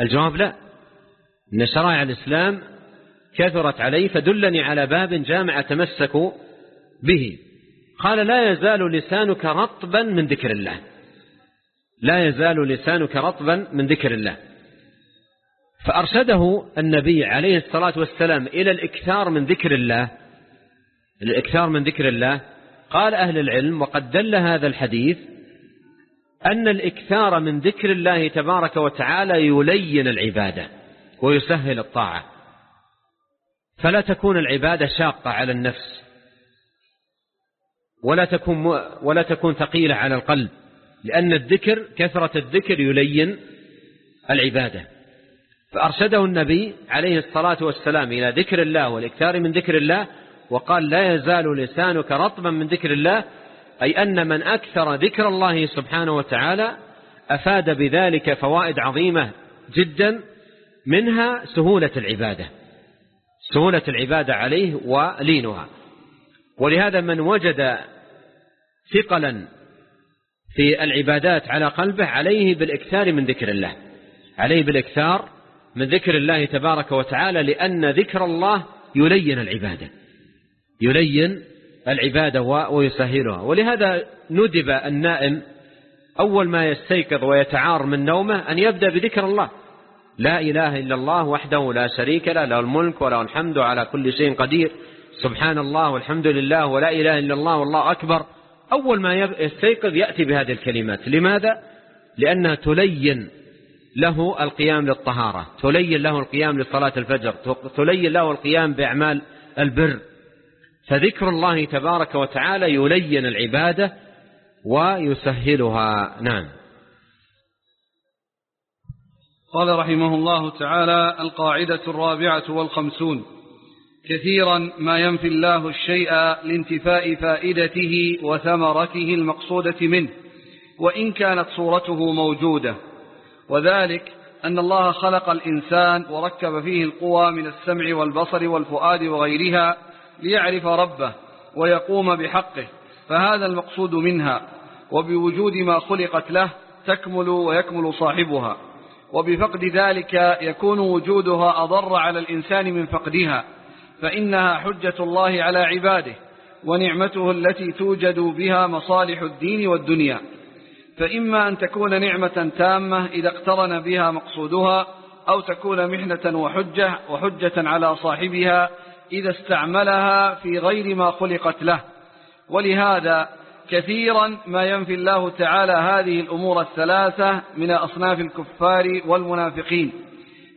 الجواب لا. إن شرائع الإسلام كثرت عليه فدلني على باب جامع أتمسك به. قال لا يزال لسانك رطبا من ذكر الله. لا يزال لسانك رطبا من ذكر الله. فأرشده النبي عليه الصلاة والسلام إلى الإكثار من ذكر الله الإكثار من ذكر الله. قال أهل العلم وقد دل هذا الحديث أن الإكثار من ذكر الله تبارك وتعالى يلين العبادة ويسهل الطاعة. فلا تكون العبادة شاقة على النفس ولا تكون ولا تكون ثقيلة على القلب لأن الذكر كثرة الذكر يلين العبادة. فأرشده النبي عليه الصلاة والسلام إلى ذكر الله والإكثار من ذكر الله وقال لا يزال لسانك رطبا من ذكر الله أي أن من أكثر ذكر الله سبحانه وتعالى أفاد بذلك فوائد عظيمة جدا منها سهولة العبادة سهولة العبادة عليه ولينها. ولهذا من وجد ثقلا في العبادات على قلبه عليه بالإكثار من ذكر الله عليه بالإكثار من ذكر الله تبارك وتعالى لأن ذكر الله يلين العبادة. يلين العبادة ويسهلها. ولهذا ندب النائم أول ما يستيقظ ويتعار من نومه أن يبدأ بذكر الله. لا إله إلا الله وحده لا شريك له له الملك وله الحمد على كل شيء قدير. سبحان الله والحمد لله ولا إله إلا الله والله أكبر. أول ما يستيقظ يأتي بهذه الكلمات. لماذا؟ لأنها تلين له القيام للطهارة تلين له القيام لصلاة الفجر تلين له القيام بأعمال البر. فذكر الله تبارك وتعالى يلين العبادة ويسهلها. نعم. قال رحمه الله تعالى القاعدة الرابعة والخمسون كثيرا ما ينفي الله الشيء لانتفاء فائدته وثمرته المقصودة منه وإن كانت صورته موجودة. وذلك أن الله خلق الإنسان وركب فيه القوى من السمع والبصر والفؤاد وغيرها ليعرف ربه ويقوم بحقه فهذا المقصود منها وبوجود ما خلقت له تكمل ويكمل صاحبها وبفقد ذلك يكون وجودها أضر على الإنسان من فقدها فإنها حجة الله على عباده ونعمته التي توجد بها مصالح الدين والدنيا. فإما أن تكون نعمة تامة إذا اقترن بها مقصودها أو تكون محنة وحجة وحجة على صاحبها إذا استعملها في غير ما خلقت له. ولهذا كثيرا ما ينفي الله تعالى هذه الأمور الثلاثة من أصناف الكفار والمنافقين.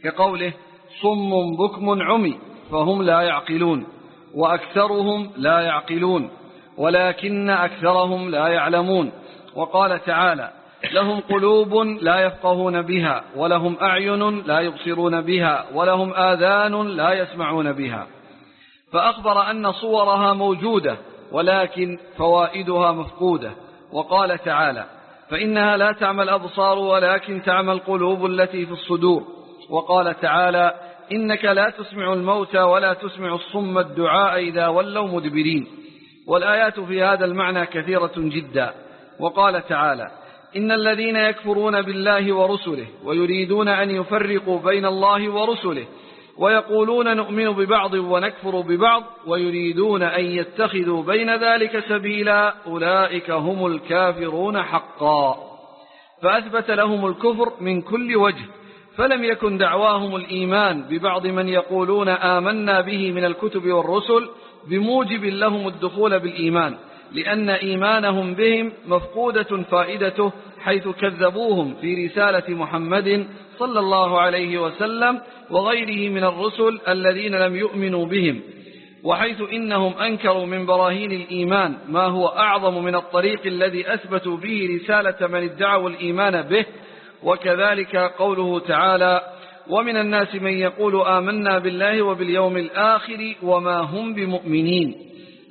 كقوله صم بكم عمي فهم لا يعقلون وأكثرهم لا يعقلون ولكن أكثرهم لا يعلمون. وقال تعالى لهم قلوب لا يفقهون بها ولهم أعين لا يبصرون بها ولهم آذان لا يسمعون بها. فأخبر أن صورها موجودة ولكن فوائدها مفقودة. وقال تعالى فإنها لا تعمى الأبصار ولكن تعمى القلوب التي في الصدور. وقال تعالى إنك لا تسمع الموتى ولا تسمع الصم الدعاء إذا ولوا مدبرين. والآيات في هذا المعنى كثيرة جدا. وقال تعالى إن الذين يكفرون بالله ورسله ويريدون أن يفرقوا بين الله ورسله ويقولون نؤمن ببعض ونكفر ببعض ويريدون أن يتخذوا بين ذلك سبيلا أولئك هم الكافرون حقا. فأثبت لهم الكفر من كل وجه فلم يكن دعواهم الإيمان ببعض من يقولون آمنا به من الكتب والرسل بموجب لهم الدخول بالإيمان. لأن إيمانهم بهم مفقودة فائدته حيث كذبوهم في رسالة محمد صلى الله عليه وسلم وغيره من الرسل الذين لم يؤمنوا بهم وحيث إنهم أنكروا من براهين الإيمان ما هو أعظم من الطريق الذي أثبتوا به رسالة من ادعوا الإيمان به وكذلك قوله تعالى ومن الناس من يقول آمنا بالله وباليوم الآخر وما هم بمؤمنين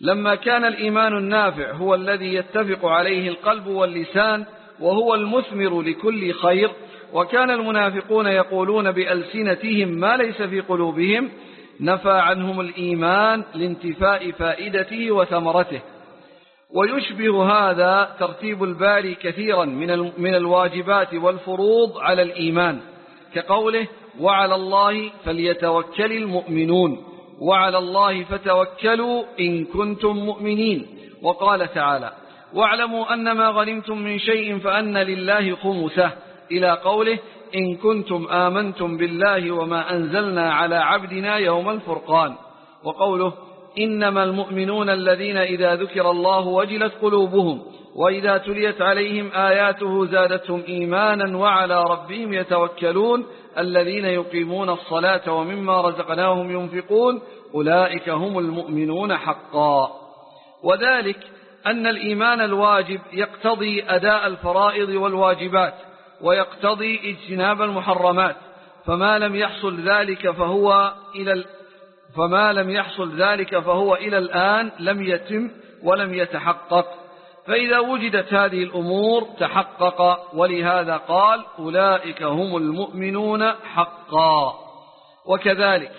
لما كان الإيمان النافع هو الذي يتفق عليه القلب واللسان وهو المثمر لكل خير وكان المنافقون يقولون بألسنتهم ما ليس في قلوبهم نفى عنهم الإيمان لانتفاء فائدته وثمرته. ويشبه هذا ترتيب الباري كثيرا من الواجبات والفروض على الإيمان كقوله وعلى الله فليتوكل المؤمنون وعلى الله فتوكلوا إن كنتم مؤمنين. وقال تعالى واعلموا أن ما غنمتم من شيء فأن لله خمسه. إلى قوله إن كنتم آمنتم بالله وما أنزلنا على عبدنا يوم الفرقان. وقوله إنما المؤمنون الذين إذا ذكر الله وجلت قلوبهم وإذا تليت عليهم آياته زادتهم إيمانا وعلى ربهم يتوكلون الذين يقيمون الصلاة ومما رزقناهم ينفقون أولئك هم المؤمنون حقا. وذلك أن الإيمان الواجب يقتضي أداء الفرائض والواجبات ويقتضي اجتناب المحرمات. فما لم يحصل ذلك فهو إلى فما لم يحصل ذلك فهو إلى الآن لم يتم ولم يتحقق. فإذا وجدت هذه الأمور تحقق ولهذا قال أولئك هم المؤمنون حقا. وكذلك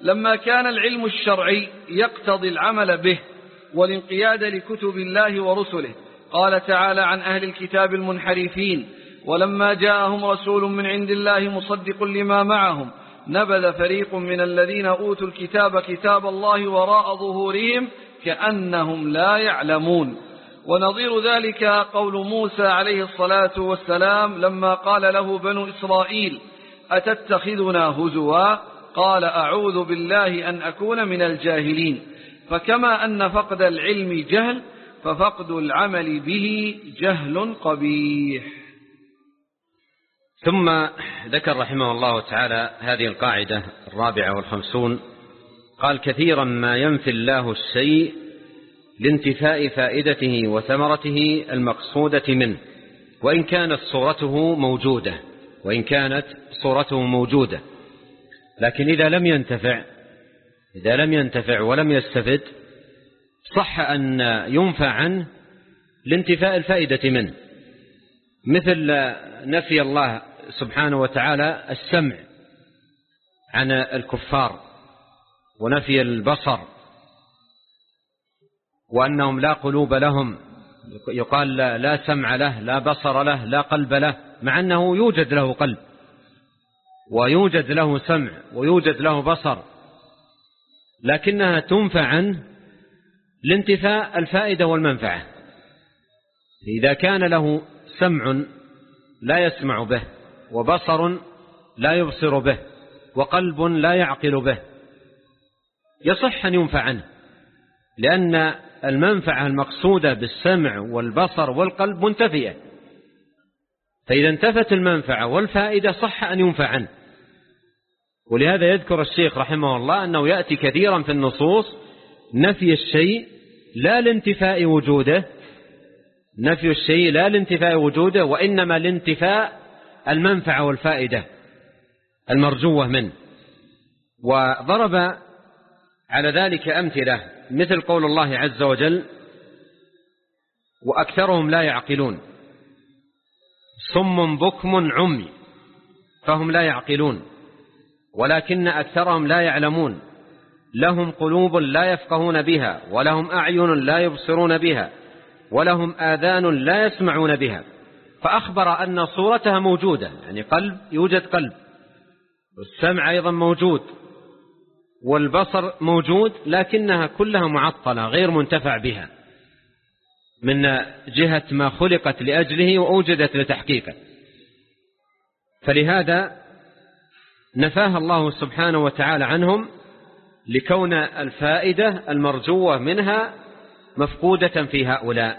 لما كان العلم الشرعي يقتضي العمل به والانقياد لكتب الله ورسله قال تعالى عن أهل الكتاب المنحرفين ولما جاءهم رسول من عند الله مصدق لما معهم نبذ فريق من الذين أوتوا الكتاب كتاب الله وراء ظهورهم كأنهم لا يعلمون. ونظير ذلك قول موسى عليه الصلاة والسلام لما قال له بنو إسرائيل أتتخذنا هزوا؟ قال أعوذ بالله أن أكون من الجاهلين. فكما أن فقد العلم جهل ففقد العمل به جهل قبيح. ثم ذكر رحمه الله تعالى هذه القاعدة الرابعة والخمسون قال كثيرا ما ينفي الله الشيء لانتفاء فائدته وثمرته المقصودة منه وإن كانت صورته موجودة وإن كانت صورته موجودة. لكن إذا لم ينتفع إذا لم ينتفع ولم يستفد صح أن ينفى عنه لانتفاء الفائدة منه. مثل نفي الله سبحانه وتعالى السمع عن الكفار ونفي البصر وأنهم لا قلوب لهم. يقال لا سمع له لا بصر له لا قلب له مع أنه يوجد له قلب. ويوجد له سمع ويوجد له بصر. لكنها تنفى عنه لانتفاء الفائدة والمنفعة. إذا كان له سمع لا يسمع به وبصر لا يبصر به وقلب لا يعقل به يصح أن ينفع عنه. لأن المنفعة المقصودة بالسمع والبصر والقلب منتفية. فإذا انتفت المنفعة والفائدة صح أن ينفع عنه. ولهذا يذكر الشيخ رحمه الله أنه يأتي كثيرا في النصوص نفي الشيء لا لانتفاء وجوده نفي الشيء لا لانتفاء وجوده وإنما لانتفاء المنفعة والفائدة المرجوة منه. وضرب على ذلك أمثلة مثل قول الله عز وجل وأكثرهم لا يعقلون صم بكم عمي فهم لا يعقلون ولكن أكثرهم لا يعلمون لهم قلوب لا يفقهون بها ولهم أعين لا يبصرون بها ولهم آذان لا يسمعون بها. فأخبر أن صورتها موجودة يعني قلب يوجد قلب والسمع أيضا موجود. والبصر موجود لكنها كلها معطلة غير منتفع بها من جهة ما خلقت لأجله وأوجدت لتحقيقه. فلهذا نفاها الله سبحانه وتعالى عنهم لكون الفائدة المرجوة منها مفقودة في هؤلاء.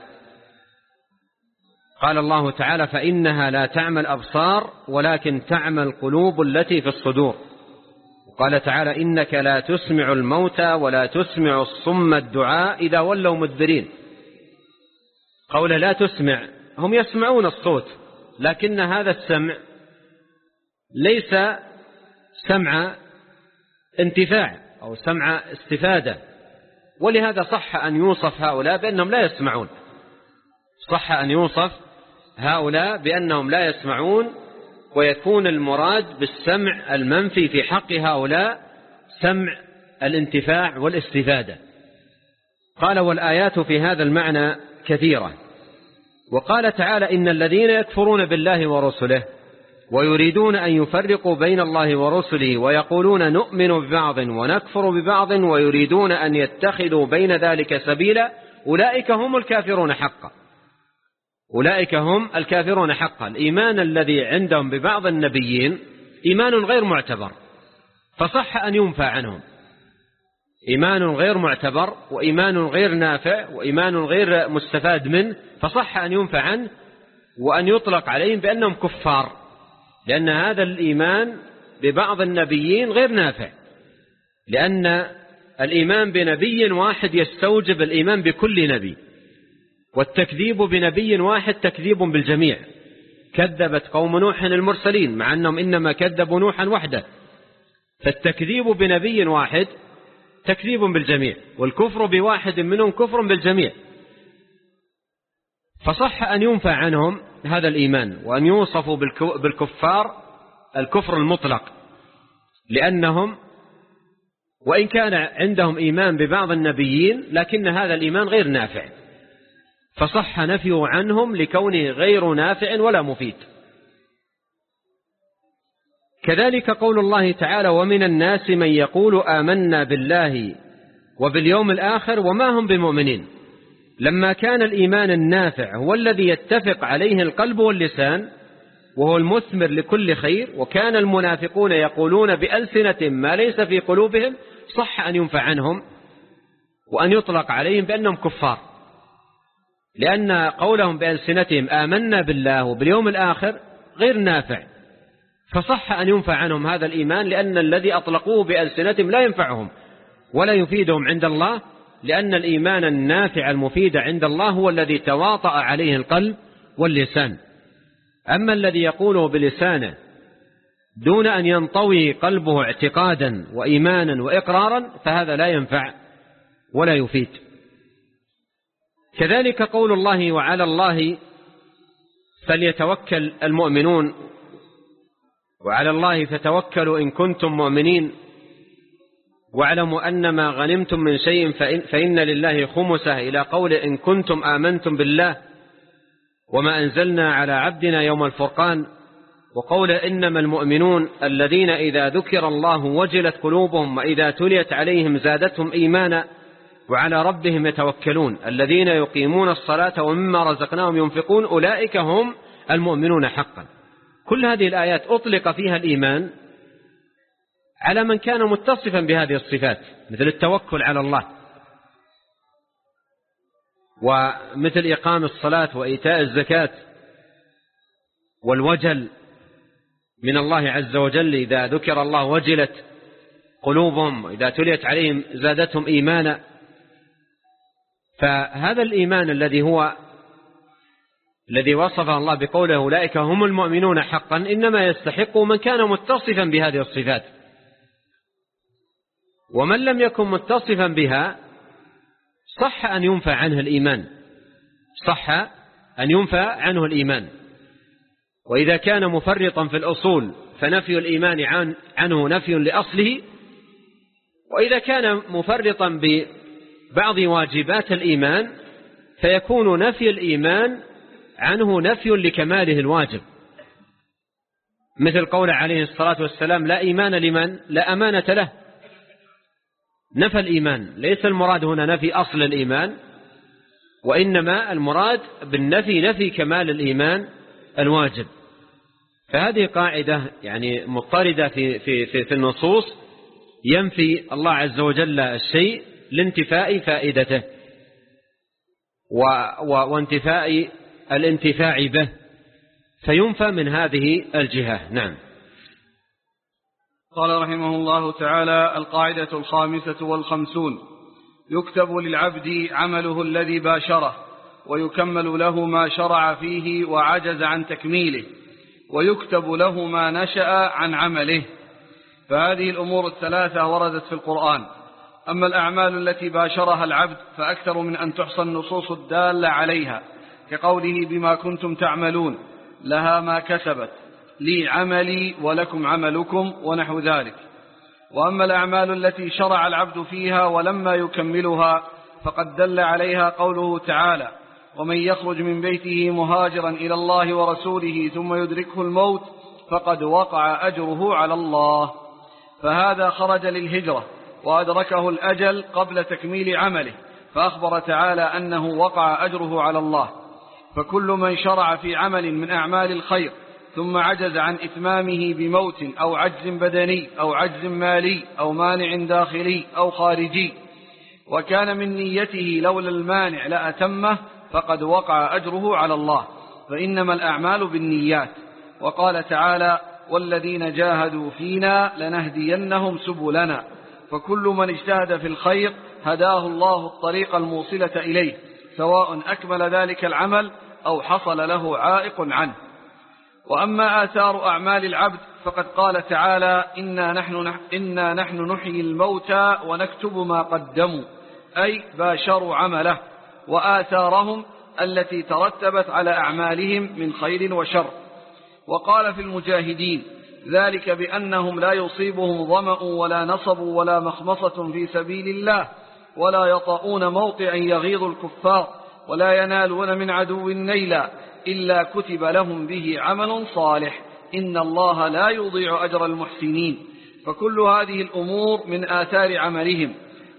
قال الله تعالى فإنها لا تعمى الأبصار ولكن تعمى القلوب التي في الصدور. قال تعالى إنك لا تسمع الموتى ولا تسمع الصم الدعاء إذا ولوا مدبرين. قول لا تسمع هم يسمعون الصوت لكن هذا السمع ليس سمع انتفاع أو سمع استفادة. ولهذا صح أن يوصف هؤلاء بأنهم لا يسمعون. صح أن يوصف هؤلاء بأنهم لا يسمعون ويكون المراد بالسمع المنفي في حق هؤلاء سمع الانتفاع والاستفادة. قال والآيات في هذا المعنى كثيرة. وقال تعالى إن الذين يكفرون بالله ورسله ويريدون أن يفرقوا بين الله ورسله ويقولون نؤمن ببعض ونكفر ببعض ويريدون أن يتخذوا بين ذلك سبيلا أولئك هم الكافرون حقا. أولئك هم الكافرون حقا. الإيمان الذي عندهم ببعض النبيين إيمان غير معتبر فصح أن ينفى عنهم. إيمان غير معتبر وإيمان غير نافع وإيمان غير مستفاد منه فصح أن ينفى عنه وأن يطلق عليهم بأنهم كفار لأن هذا الإيمان ببعض النبيين غير نافع. لأن الإيمان بنبي واحد يستوجب الإيمان بكل نبي. والتكذيب بنبي واحد تكذيب بالجميع. كذبت قوم نوح المرسلين مع أنهم إنما كذبوا نوحا وحده. فالتكذيب بنبي واحد تكذيب بالجميع والكفر بواحد منهم كفر بالجميع. فصح أن ينفى عنهم هذا الإيمان وأن يوصفوا بالكفار الكفر المطلق. لأنهم وإن كان عندهم إيمان ببعض النبيين لكن هذا الإيمان غير نافع. فصح نفيه عنهم لكونه غير نافع ولا مفيد. كذلك قول الله تعالى ومن الناس من يقول آمنا بالله وباليوم الآخر وما هم بمؤمنين لما كان الإيمان النافع هو الذي يتفق عليه القلب واللسان وهو المثمر لكل خير وكان المنافقون يقولون بألسنة ما ليس في قلوبهم صح أن ينفع عنهم وأن يطلق عليهم بأنهم كفار. لأن قولهم بألسنتهم آمنا بالله وباليوم الآخر غير نافع. فصح أن ينفع عنهم هذا الإيمان لأن الذي أطلقوه بألسنتهم لا ينفعهم ولا يفيدهم عند الله لأن الإيمان النافع المفيد عند الله هو الذي تواطأ عليه القلب واللسان. أما الذي يقوله بلسانه دون أن ينطوي قلبه اعتقادا وإيمانا وإقرارا فهذا لا ينفع ولا يفيد. كذلك قول الله وعلى الله فليتوكل المؤمنون وعلى الله فتوكلوا إن كنتم مؤمنين واعلموا أن ما غنمتم من شيء فإن, فإن لله خمسه إلى قول إن كنتم آمنتم بالله وما أنزلنا على عبدنا يوم الفرقان وقول إنما المؤمنون الذين إذا ذكر الله وجلت قلوبهم وإذا تليت عليهم زادتهم إيمانا وعلى ربهم يتوكلون. الذين يقيمون الصلاة ومما رزقناهم ينفقون أولئك هم المؤمنون حقا. كل هذه الآيات أطلق فيها الإيمان على من كان متصفا بهذه الصفات مثل التوكل على الله ومثل إقام الصلاة وإيتاء الزكاة والوجل من الله عز وجل. إذا ذكر الله وجلت قلوبهم وإذا تليت عليهم زادتهم إيمانا. فهذا الإيمان الذي هو الذي وصفه الله بقوله أولئك هم المؤمنون حقا إنما يستحق من كان متصفا بهذه الصفات. ومن لم يكن متصفا بها صح أن ينفى عنه الإيمان. صح أن ينفى عنه الإيمان. وإذا كان مفرطا في الأصول فنفي الإيمان عن عنه نفي لأصله. وإذا كان مفرطا ببعض واجبات الإيمان فيكون نفي الإيمان عنه نفي لكماله الواجب. مثل قول عليه الصلاة والسلام لا إيمان لمن؟ لا أمانة له. نفى الإيمان ليس المراد هنا نفي أصل الإيمان وإنما المراد بالنفي نفي كمال الإيمان الواجب. فهذه قاعدة يعني مضطردة في, في, في, في النصوص ينفي الله عز وجل الشيء لانتفاء فائدته. وانتفاء الانتفاع به. فينفى من هذه الجهة. نعم. قال رحمه الله تعالى القاعدة الخامسة والخمسون. يكتب للعبد عمله الذي باشره ويكمل له ما شرع فيه وعجز عن تكميله ويكتب له ما نشأ عن عمله. فهذه الأمور الثلاثة وردت في القرآن. أما الأعمال التي باشرها العبد فأكثر من أن تحصى النصوص الدالة عليها كقوله بما كنتم تعملون لها ما كسبت لي عملي ولكم عملكم ونحو ذلك. وأما الأعمال التي شرع العبد فيها ولما يكملها فقد دل عليها قوله تعالى ومن يخرج من بيته مهاجرا إلى الله ورسوله ثم يدركه الموت فقد وقع أجره على الله. فهذا خرج للهجرة وأدركه الأجل قبل تكميل عمله فأخبر تعالى أنه وقع أجره على الله. فكل من شرع في عمل من أعمال الخير ثم عجز عن إتمامه بموت أو عجز بدني أو عجز مالي أو مانع داخلي أو خارجي. وكان من نيته لولا المانع لأتمه فقد وقع أجره على الله. فإنما الأعمال بالنيات. وقال تعالى والذين جاهدوا فينا لنهدينهم سبلنا. فكل من اجتهد في الخير هداه الله الطريق الموصلة إليه سواء أكمل ذلك العمل أو حصل له عائق عنه. وأما آثار أعمال العبد فقد قال تعالى إنا نحن, إنا نحن نحيي الموتى ونكتب ما قدموا أي باشروا عمله. وآثارهم التي ترتبت على أعمالهم من خير وشر. وقال في المجاهدين ذلك بأنهم لا يصيبهم ظمأ ولا نصب ولا مخمصة في سبيل الله ولا يطؤون موطئا يغيظ الكفار ولا ينالون من عدو نيلا إلا كتب لهم به عمل صالح. إن الله لا يضيع أجر المحسنين. فكل هذه الأمور من آثار عملهم.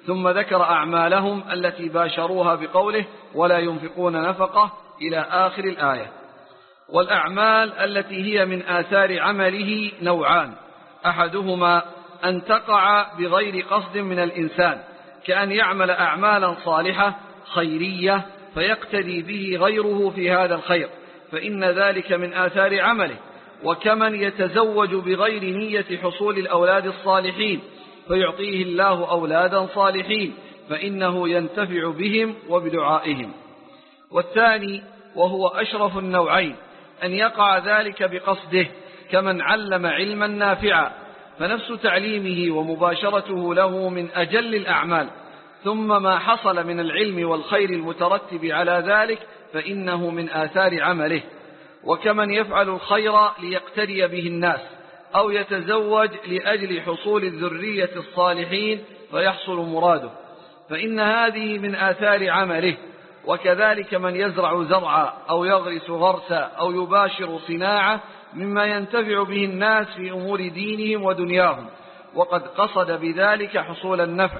ثم ذكر أعمالهم التي باشروها بقوله ولا ينفقون نفقة إلى آخر الآية. والأعمال التي هي من آثار عمله نوعان. أحدهما أن تقع بغير قصد من الإنسان كأن يعمل أعمالا صالحة خيرية فيقتدي به غيره في هذا الخير فإن ذلك من آثار عمله. وكمن يتزوج بغير نية حصول الأولاد الصالحين فيعطيه الله أولادا صالحين فإنه ينتفع بهم وبدعائهم. والثاني وهو أشرف النوعين أن يقع ذلك بقصده كمن علم علما نافعا فنفس تعليمه ومباشرته له من أجل الأعمال. ثم ما حصل من العلم والخير المترتب على ذلك فإنه من آثار عمله. وكمن يفعل الخير ليقتدي به الناس أو يتزوج لأجل حصول الذرية الصالحين فيحصل مراده. فإن هذه من آثار عمله. وكذلك من يزرع زرعا أو يغرس غرسا أو يباشر صناعة مما ينتفع به الناس في أمور دينهم ودنياهم. وقد قصد بذلك حصول النفع.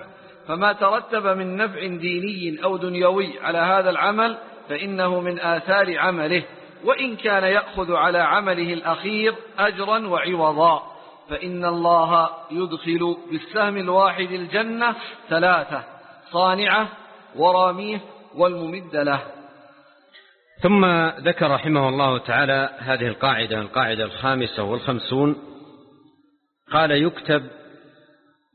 فما ترتب من نفع ديني أو دنيوي على هذا العمل فإنه من آثار عمله. وإن كان يأخذ على عمله الأخير أجرا وعوضا. فإن الله يدخل بالسهم الواحد الجنة ثلاثة صانعة ورامية والممد له. ثم ذكر رحمه الله تعالى هذه القاعدة القاعدة الخامسة والخمسون. قال يكتب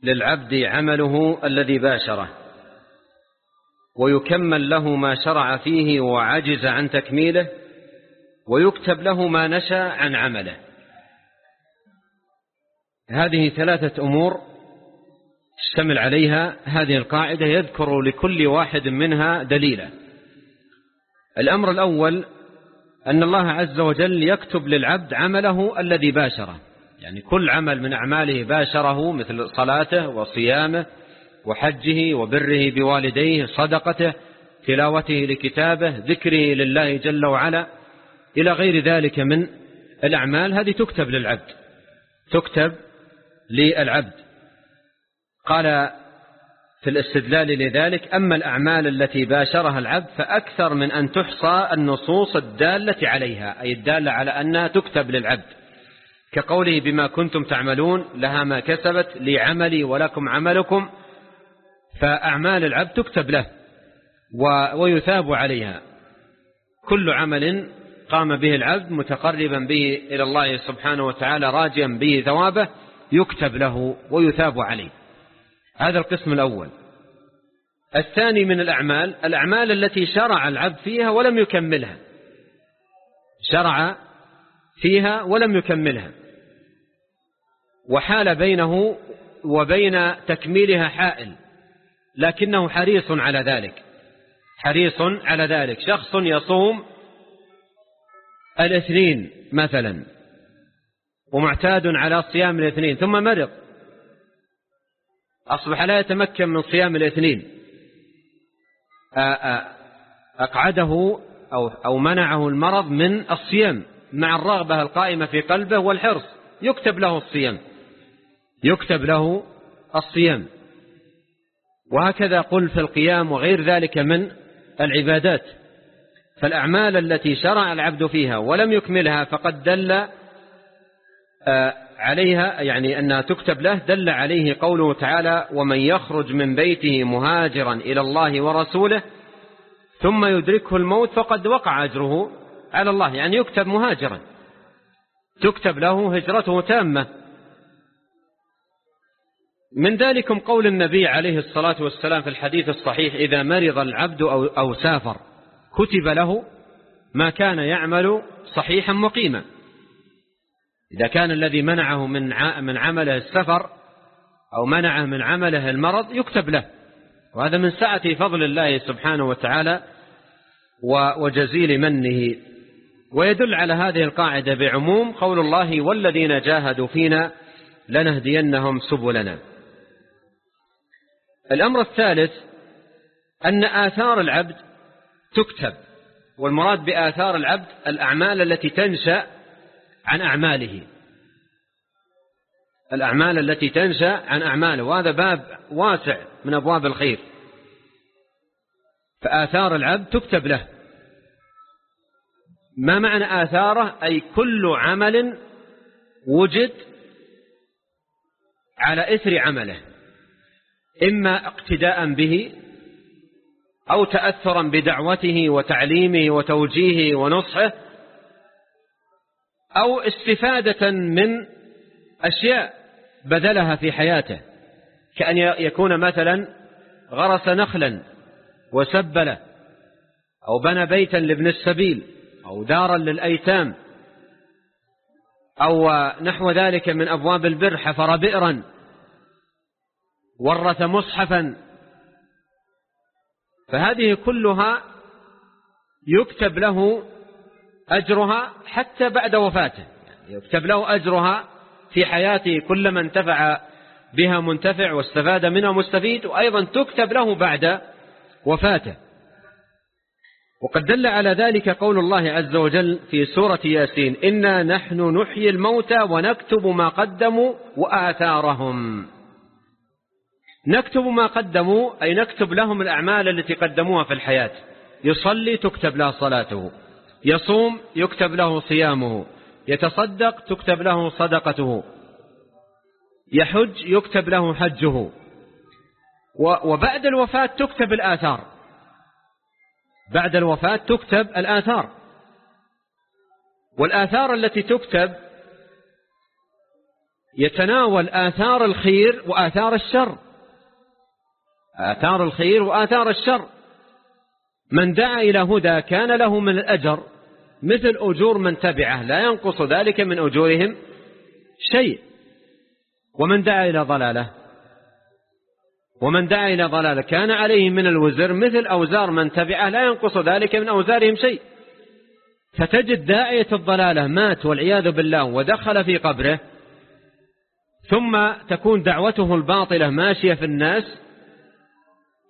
للعبد عمله الذي باشره ويكمل له ما شرع فيه وعجز عن تكميله ويكتب له ما نشى عن عمله. هذه ثلاثة أمور تشتمل عليها هذه القاعدة يذكر لكل واحد منها دليلا. الأمر الأول أن الله عز وجل يكتب للعبد عمله الذي باشره. يعني كل عمل من أعماله باشره مثل صلاته وصيامه وحجه وبره بوالديه صدقته تلاوته لكتابه ذكره لله جل وعلا. إلى غير ذلك من الأعمال هذه تكتب للعبد. تكتب للعبد. قال في الاستدلال لذلك أما الأعمال التي باشرها العبد فأكثر من أن تحصى النصوص الدالة عليها أي الدالة على أنها تكتب للعبد. كقوله بما كنتم تعملون لها ما كسبت لعملي ولكم عملكم فأعمال العبد تكتب له ويثاب عليها. كل عمل قام به العبد متقربا به إلى الله سبحانه وتعالى راجيا به ثوابه يكتب له ويثاب عليه. هذا القسم الأول. الثاني من الأعمال الأعمال التي شرع العبد فيها ولم يكملها. شرع فيها ولم يكملها. وحال بينه وبين تكميلها حائل لكنه حريص على ذلك. حريص على ذلك. شخص يصوم الاثنين مثلا ومعتاد على صيام الاثنين ثم مرض. أصبح لا يتمكن من صيام الاثنين. أقعده أو, أو منعه المرض من الصيام مع الرغبة القائمة في قلبه والحرص. يكتب له الصيام. يكتب له الصيام. وهكذا قل في القيام وغير ذلك من العبادات. فالأعمال التي شرع العبد فيها ولم يكملها فقد دل عليها يعني أنها تكتب له دل عليه قوله تعالى ومن يخرج من بيته مهاجرا إلى الله ورسوله ثم يدركه الموت فقد وقع أجره على الله. يعني يكتب مهاجرا. تكتب له هجرته تامة. من ذلكم قول النبي عليه الصلاة والسلام في الحديث الصحيح إذا مرض العبد أو, أو سافر كتب له ما كان يعمل صحيحا مقيما. إذا كان الذي منعه من من عمله السفر أو منعه من عمله المرض يكتب له. وهذا من سعة فضل الله سبحانه وتعالى وجزيل منه. ويدل على هذه القاعدة بعموم قول الله والذين جاهدوا فينا لنهدينهم سبلنا. الأمر الثالث أن آثار العبد تكتب والمراد بآثار العبد الأعمال التي تنشأ عن أعماله. الأعمال التي تنشأ عن أعماله. وهذا باب واسع من أبواب الخير. فآثار العبد تكتب له. ما معنى آثاره؟ أي كل عمل وجد على إثر عمله. إما اقتداء به أو تأثرا بدعوته وتعليمه وتوجيهه ونصحه أو استفادة من أشياء بذلها في حياته كأن يكون مثلا غرس نخلا وسبله أو بنى بيتا لابن السبيل أو دارا للأيتام أو نحو ذلك من أبواب البر حفر بئرا ورث مصحفا. فهذه كلها يكتب له أجرها حتى بعد وفاته. يعني يكتب له أجرها في حياته كلما انتفع بها منتفع واستفاد منها مستفيد وأيضا تكتب له بعد وفاته. وقد دل على ذلك قول الله عز وجل في سورة ياسين إنا نحن نحيي الموتى ونكتب ما قدموا وآثارهم. نكتب ما قدموا أي نكتب لهم الأعمال التي قدموها في الحياة. يصلي تكتب له صلاته. يصوم يكتب له صيامه يتصدق تكتب له صدقته يحج يكتب له حجه وبعد الوفاة تكتب الآثار. بعد الوفاة تكتب الآثار. والآثار التي تكتب يتناول آثار الخير وآثار الشر. آثار الخير وآثار الشر. من دعا إلى هدى كان له من الأجر. مثل أجور من تبعه لا ينقص ذلك من أجورهم شيء. ومن دعا إلى ضلاله ومن دعا إلى ضلاله كان عليه من الوزر مثل أوزار من تبعه لا ينقص ذلك من أوزارهم شيء. فتجد داعية الضلالة مات والعياذ بالله ودخل في قبره ثم تكون دعوته الباطلة ماشية في الناس.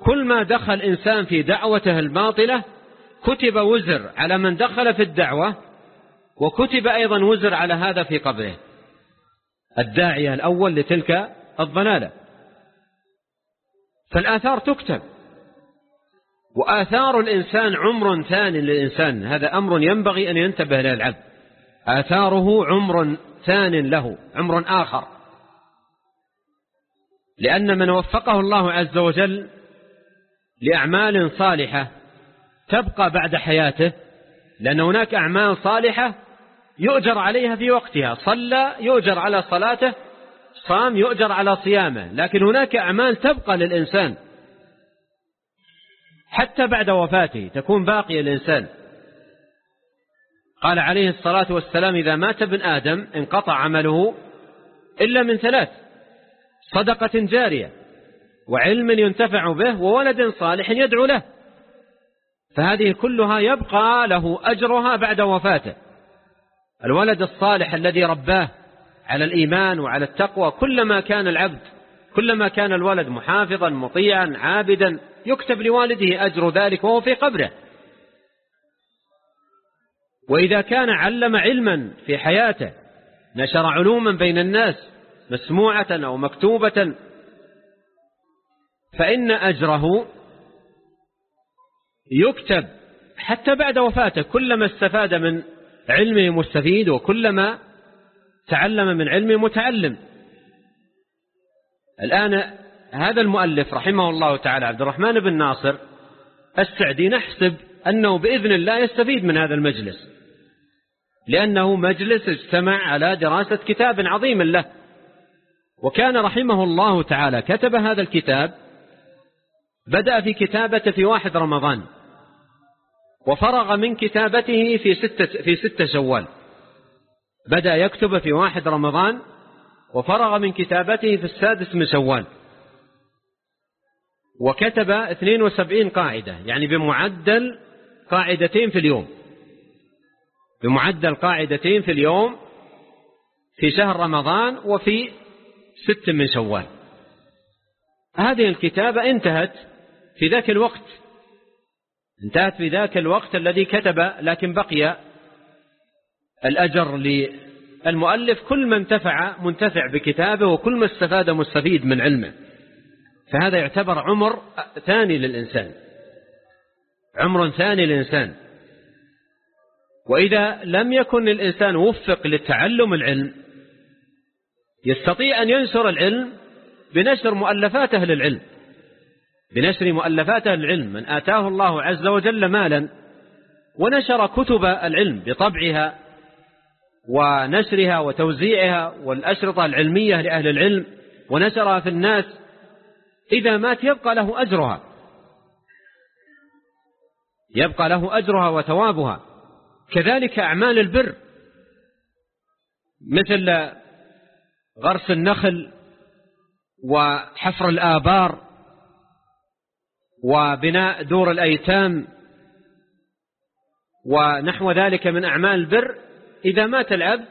كل ما دخل إنسان في دعوته الباطلة كتب وزر على من دخل في الدعوة وكتب أيضا وزر على هذا في قبره. الداعية الأول لتلك الضلالة. فالآثار تكتب. وآثار الإنسان عمر ثاني للإنسان. هذا أمر ينبغي أن ينتبه له العبد. آثاره عمر ثان له عمر آخر. لأن من وفقه الله عز وجل لأعمال صالحة تبقى بعد حياته لأن هناك أعمال صالحة يؤجر عليها في وقتها. صلى يؤجر على صلاته صام يؤجر على صيامه. لكن هناك أعمال تبقى للإنسان. حتى بعد وفاته تكون باقية الإنسان قال عليه الصلاة والسلام إذا مات ابن آدم انقطع عمله إلا من ثلاث صدقة جارية وعلم ينتفع به وولد صالح يدعو له. فهذه كلها يبقى له أجرها بعد وفاته. الولد الصالح الذي رباه على الإيمان وعلى التقوى كلما كان العبد كلما كان الولد محافظا مطيعا عابدا يكتب لوالده أجر ذلك وهو في قبره. وإذا كان علم علما في حياته نشر علوما بين الناس مسموعة أو مكتوبة فإن أجره يكتب حتى بعد وفاته كلما استفاد من علمه مستفيد وكلما تعلم من علمه متعلم. الآن هذا المؤلف رحمه الله تعالى عبد الرحمن بن ناصر السعدي نحسب أنه بإذن الله يستفيد من هذا المجلس لأنه مجلس اجتمع على دراسة كتاب عظيم له. وكان رحمه الله تعالى كتب هذا الكتاب بدأ في كتابته في واحد رمضان. وفرغ من كتابته في ستة, في ستة شوال. بدأ يكتب في واحد رمضان وفرغ من كتابته في السادس من شوال. وكتب 72 قاعدة يعني بمعدل قاعدتين في اليوم. بمعدل قاعدتين في اليوم في شهر رمضان وفي ست من شوال. هذه الكتابة انتهت في ذاك الوقت. انتهت في ذاك الوقت الذي كتب لكن بقي الأجر للمؤلف. كل من انتفع منتفع بكتابه وكل ما استفاد مستفيد من علمه. فهذا يعتبر عمر ثاني للإنسان. عمر ثاني للإنسان. وإذا لم يكن الإنسان وفق لتعلم العلم يستطيع أن ينشر العلم بنشر مؤلفات أهل العلم. بنشر مؤلفات العلم من آتاه الله عز وجل مالا ونشر كتب العلم بطبعها ونشرها وتوزيعها والأشرطة العلمية لأهل العلم ونشرها في الناس إذا مات يبقى له أجرها. يبقى له أجرها وثوابها. كذلك أعمال البر مثل غرس النخل وحفر الآبار وبناء دور الأيتام ونحو ذلك من أعمال البر إذا مات العبد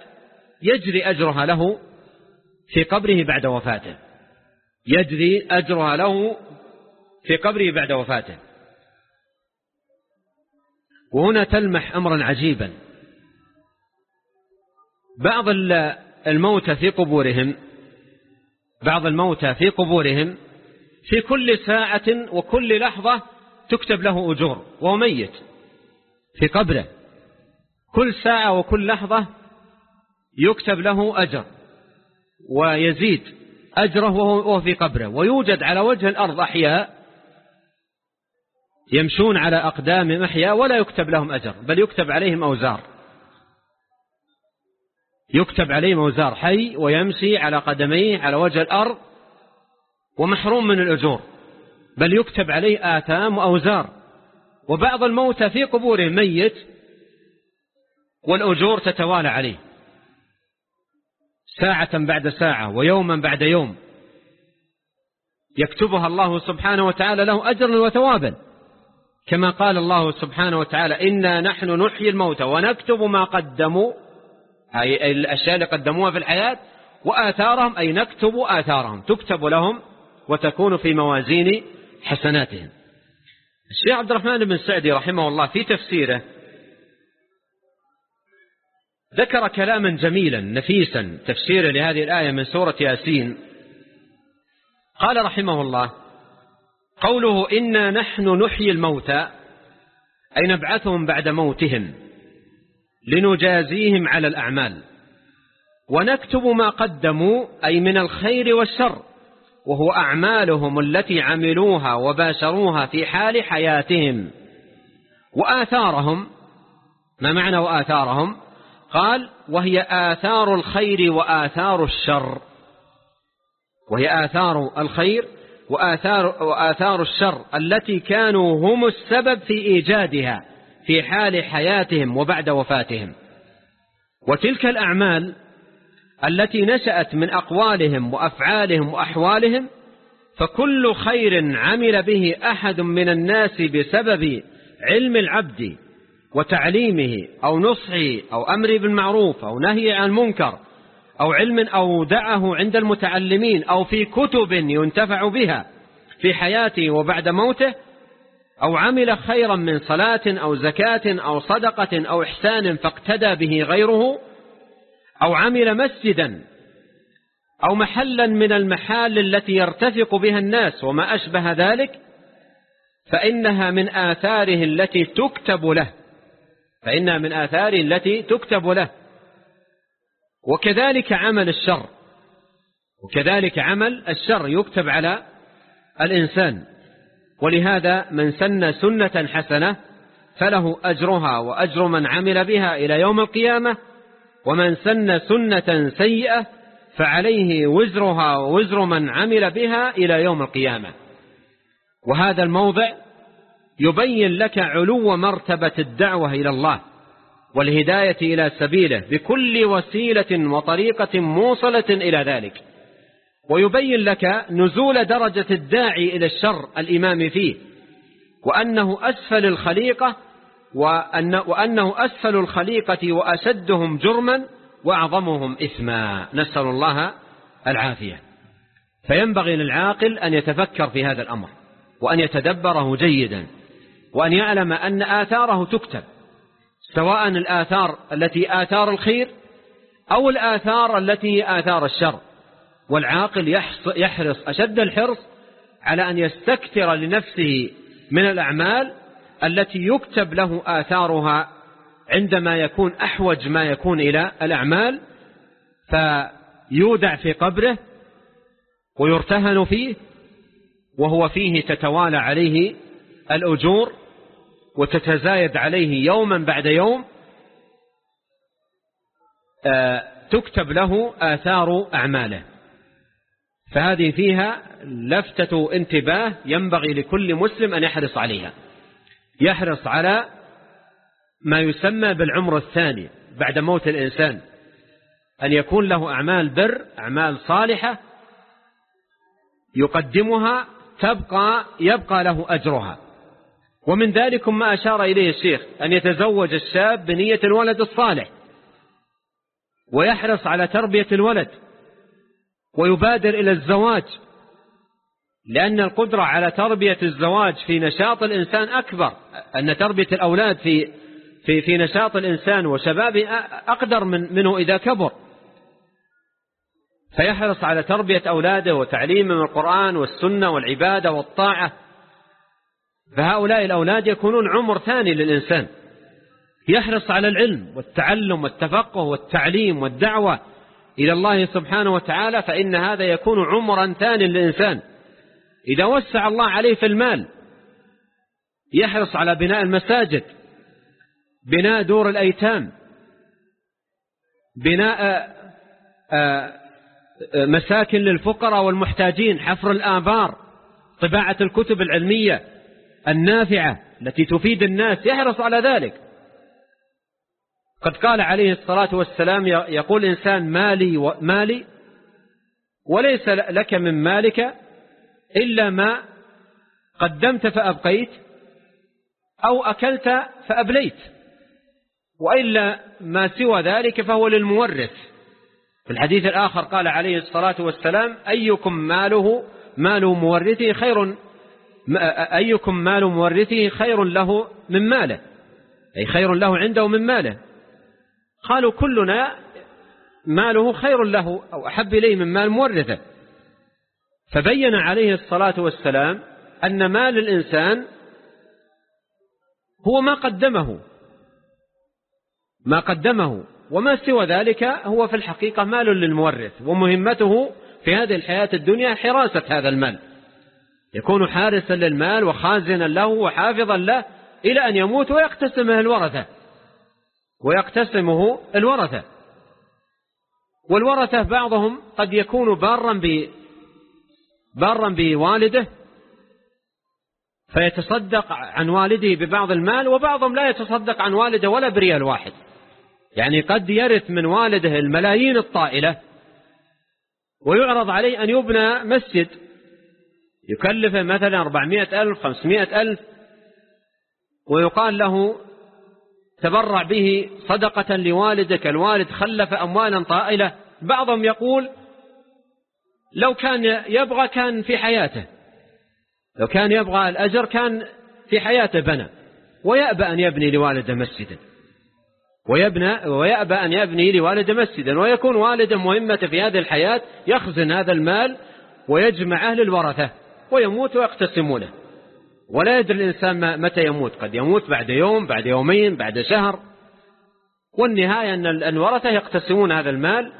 يجري أجرها له في قبره بعد وفاته. يجري أجرها له في قبره بعد وفاته. وهنا تلمح أمرا عجيبا. بعض الموتى في قبورهم بعض الموتى في قبورهم في كل ساعة وكل لحظة تكتب له أجور وهو ميت في قبره. كل ساعة وكل لحظة يكتب له أجر ويزيد أجره وهو في قبره. ويوجد على وجه الأرض أحياء يمشون على أقدام أحياء ولا يكتب لهم أجر بل يكتب عليهم أوزار. يكتب عليهم أوزار حي ويمشي على قدميه على وجه الأرض ومحروم من الأجور بل يكتب عليه آثام وأوزار. وبعض الموتى في قبورهم ميت والأجور تتوالى عليه. ساعة بعد ساعة ويوما بعد يوم. يكتبها الله سبحانه وتعالى له أجرا وثوابا. كما قال الله سبحانه وتعالى إنا نحن نحيي الموتى ونكتب ما قدموا. أي الأشياء اللي قدموها في الحياة وآثارهم أي نكتب آثارهم تكتب لهم وتكون في موازين حسناتهم. الشيخ عبد الرحمن بن سعدي رحمه الله في تفسيره ذكر كلاما جميلا نفيسا تفسيرا لهذه الآية من سورة ياسين. قال رحمه الله قوله إنا نحن نحيي الموتى أي نبعثهم بعد موتهم لنجازيهم على الأعمال. ونكتب ما قدموا أي من الخير والشر. وهو أعمالهم التي عملوها وباشروها في حال حياتهم. وآثارهم ما معنى وآثارهم؟ قال وهي آثار الخير وآثار الشر. وهي آثار الخير وآثار, وآثار الشر التي كانوا هم السبب في إيجادها في حال حياتهم وبعد وفاتهم. وتلك الأعمال التي نشأت من أقوالهم وأفعالهم وأحوالهم فكل خير عمل به أحد من الناس بسبب علم العبد وتعليمه أو نصحه أو أمر بالمعروف أو نهي عن المنكر أو علم أودعه عند المتعلمين أو في كتب ينتفع بها في حياته وبعد موته أو عمل خيرا من صلاة أو زكاة أو صدقة أو إحسان فاقتدى به غيره أو عمل مسجدا أو محلا من المحال التي يرتفق بها الناس وما أشبه ذلك فإنها من آثاره التي تكتب له. فإنها من آثاره التي تكتب له. وكذلك عمل الشر. وكذلك عمل الشر يكتب على الإنسان. ولهذا من سن سنة حسنة فله أجرها وأجر من عمل بها إلى يوم القيامة ومن سن سنة سيئة فعليه وزرها ووزر من عمل بها إلى يوم القيامة. وهذا الموضع يبين لك علو مرتبة الدعوة إلى الله والهداية إلى سبيله بكل وسيلة وطريقة موصلة إلى ذلك. ويبين لك نزول درجة الداعي إلى الشر الإمام فيه وأنه أسفل الخليقة وأن وأنه أسفل الخليقة وأشدهم جرما وأعظمهم إثما. نسأل الله العافية. فينبغي للعاقل أن يتفكر في هذا الأمر وأن يتدبره جيدا وأن يعلم أن آثاره تكتب سواء الآثار التي آثار الخير أو الآثار التي آثار الشر. والعاقل يحرص أشد الحرص على أن يستكثر لنفسه من الأعمال التي يكتب له آثارها عندما يكون أحوج ما يكون إلى الأعمال فيودع في قبره ويرتهن فيه وهو فيه تتوالى عليه الأجور وتتزايد عليه يوما بعد يوم آه، تكتب له آثار أعماله. فهذه فيها لفتة انتباه ينبغي لكل مسلم أن يحرص عليها. يحرص على ما يسمى بالعمر الثاني بعد موت الإنسان أن يكون له أعمال بر أعمال صالحة يقدمها تبقى يبقى له أجرها. ومن ذلك ما أشار إليه الشيخ أن يتزوج الشاب بنية الولد الصالح ويحرص على تربية الولد ويبادر إلى الزواج لأن القدرة على تربية الزواج في نشاط الإنسان أكبر أن تربية الأولاد في في في نشاط الإنسان وشبابه أقدر من منه إذا كبر. فيحرص على تربية أولاده وتعليمهم القرآن والسنة والعبادة والطاعة. فهؤلاء الأولاد يكونون عمر ثاني للإنسان. يحرص على العلم والتعلم والتفقه والتعليم والدعوة إلى الله سبحانه وتعالى فإن هذا يكون عمرا ثاني للإنسان. إذا وسع الله عليه في المال يحرص على بناء المساجد بناء دور الأيتام بناء آه، آه، مساكن للفقراء والمحتاجين حفر الآبار طباعة الكتب العلمية النافعة التي تفيد الناس يحرص على ذلك. قد قال عليه الصلاة والسلام يقول إنسان مالي مالي وليس لك من مالك إلا ما قدمت فأبقيت أو أكلت فأبليت. وإلا ما سوى ذلك فهو للمورث. في الحديث الآخر قال عليه الصلاة والسلام أيكم ماله مال مورثه خير أيكم مال مورثه خير له من ماله؟ أي خير له عنده من ماله؟ قالوا كلنا ماله خير له أو أحب إليه من مال مورثه. فبين عليه الصلاة والسلام أن مال الإنسان هو ما قدمه ما قدمه وما سوى ذلك هو في الحقيقة مال للمورث ومهمته في هذه الحياة الدنيا حراسة هذا المال. يكون حارسا للمال وخازنا له وحافظا له إلى أن يموت ويقتسمه الورثة ويقتسمه الورثة. والورثة بعضهم قد يكون بارا ب بارا بوالده فيتصدق عن والده ببعض المال وبعضهم لا يتصدق عن والده ولا بريال واحد. يعني قد يرث من والده الملايين الطائلة ويعرض عليه أن يبنى مسجد يكلفه مثلا أربعمائة ألف خمسمائة ألف ويقال له تبرع به صدقة لوالدك الوالد خلف أموالا طائلة. بعضهم يقول لو كان يبغى كان في حياته. لو كان يبغى الأجر كان في حياته بنى. ويأبى أن يبني لوالده مسجدا. ويبنى ويأبى أن يبني لوالده مسجدا. ويكون والده مهمة في هذه الحياة يخزن هذا المال ويجمع أهل الورثة ويموت ويقتسمونه ولا يدري الإنسان متى يموت. قد يموت بعد يوم بعد يومين بعد شهر. والنهاية أن الورثة يقتسمون هذا المال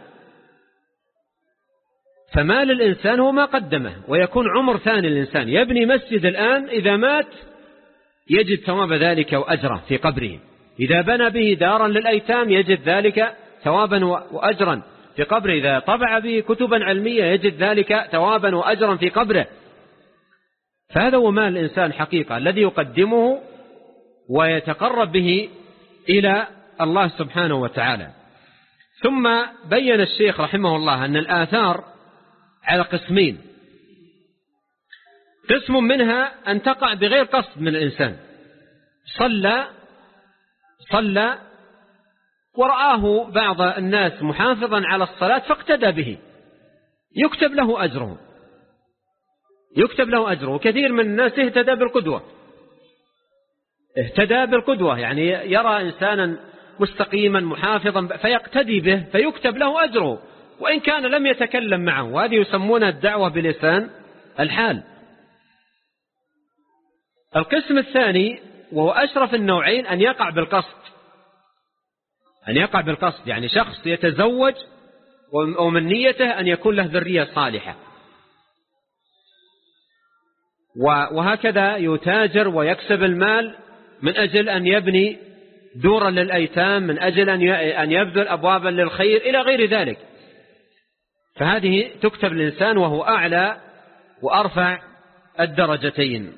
فمال الإنسان هو ما قدمه ويكون عمر ثاني الإنسان يبني مسجد الآن إذا مات يجد ثواب ذلك وأجره في قبره. إذا بنى به دارا للأيتام يجد ذلك ثوابا وأجرا في قبره. إذا طبع به كتبا علمية يجد ذلك ثوابا وأجرا في قبره. فهذا هو مال الإنسان حقيقة. الذي يقدمه ويتقرب به إلى الله سبحانه وتعالى. ثم بين الشيخ رحمه الله أن الآثار على قسمين. قسم منها أن تقع بغير قصد من الإنسان. صلى صلى ورآه بعض الناس محافظا على الصلاة فاقتدى به. يكتب له أجره. يكتب له أجره. وكثير من الناس اهتدى بالقدوة. اهتدى بالقدوة. يعني يرى إنسانا مستقيما محافظا فيقتدي به فيكتب له أجره. وإن كان لم يتكلم معه وهذه يسمونها الدعوة بلسان الحال. القسم الثاني وهو أشرف النوعين أن يقع بالقصد. أن يقع بالقصد يعني شخص يتزوج ومن نيته أن يكون له ذرية صالحة. وهكذا يتاجر ويكسب المال من أجل أن يبني دورا للأيتام من أجل أن يبذل أبوابا للخير إلى غير ذلك. فهذه تكتب الإنسان وهو أعلى وأرفع الدرجتين.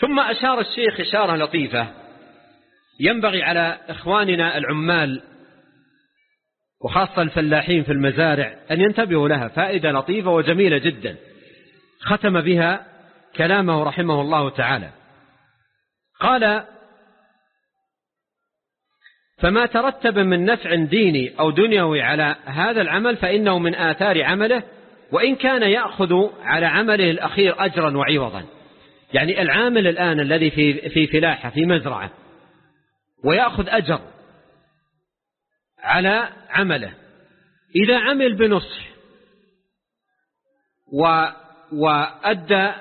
ثم أشار الشيخ إشارة لطيفة ينبغي على إخواننا العمال وخاصة الفلاحين في المزارع أن ينتبهوا لها فائدة لطيفة وجميلة جدا. ختم بها كلامه رحمه الله تعالى. قال فما ترتب من نفع ديني أو دنيوي على هذا العمل فإنه من آثار عمله وإن كان يأخذ على عمله الأخير أجرا وعوضا. يعني العامل الآن الذي في في فلاحة في مزرعة ويأخذ أجر على عمله. إذا عمل بنصح وأدى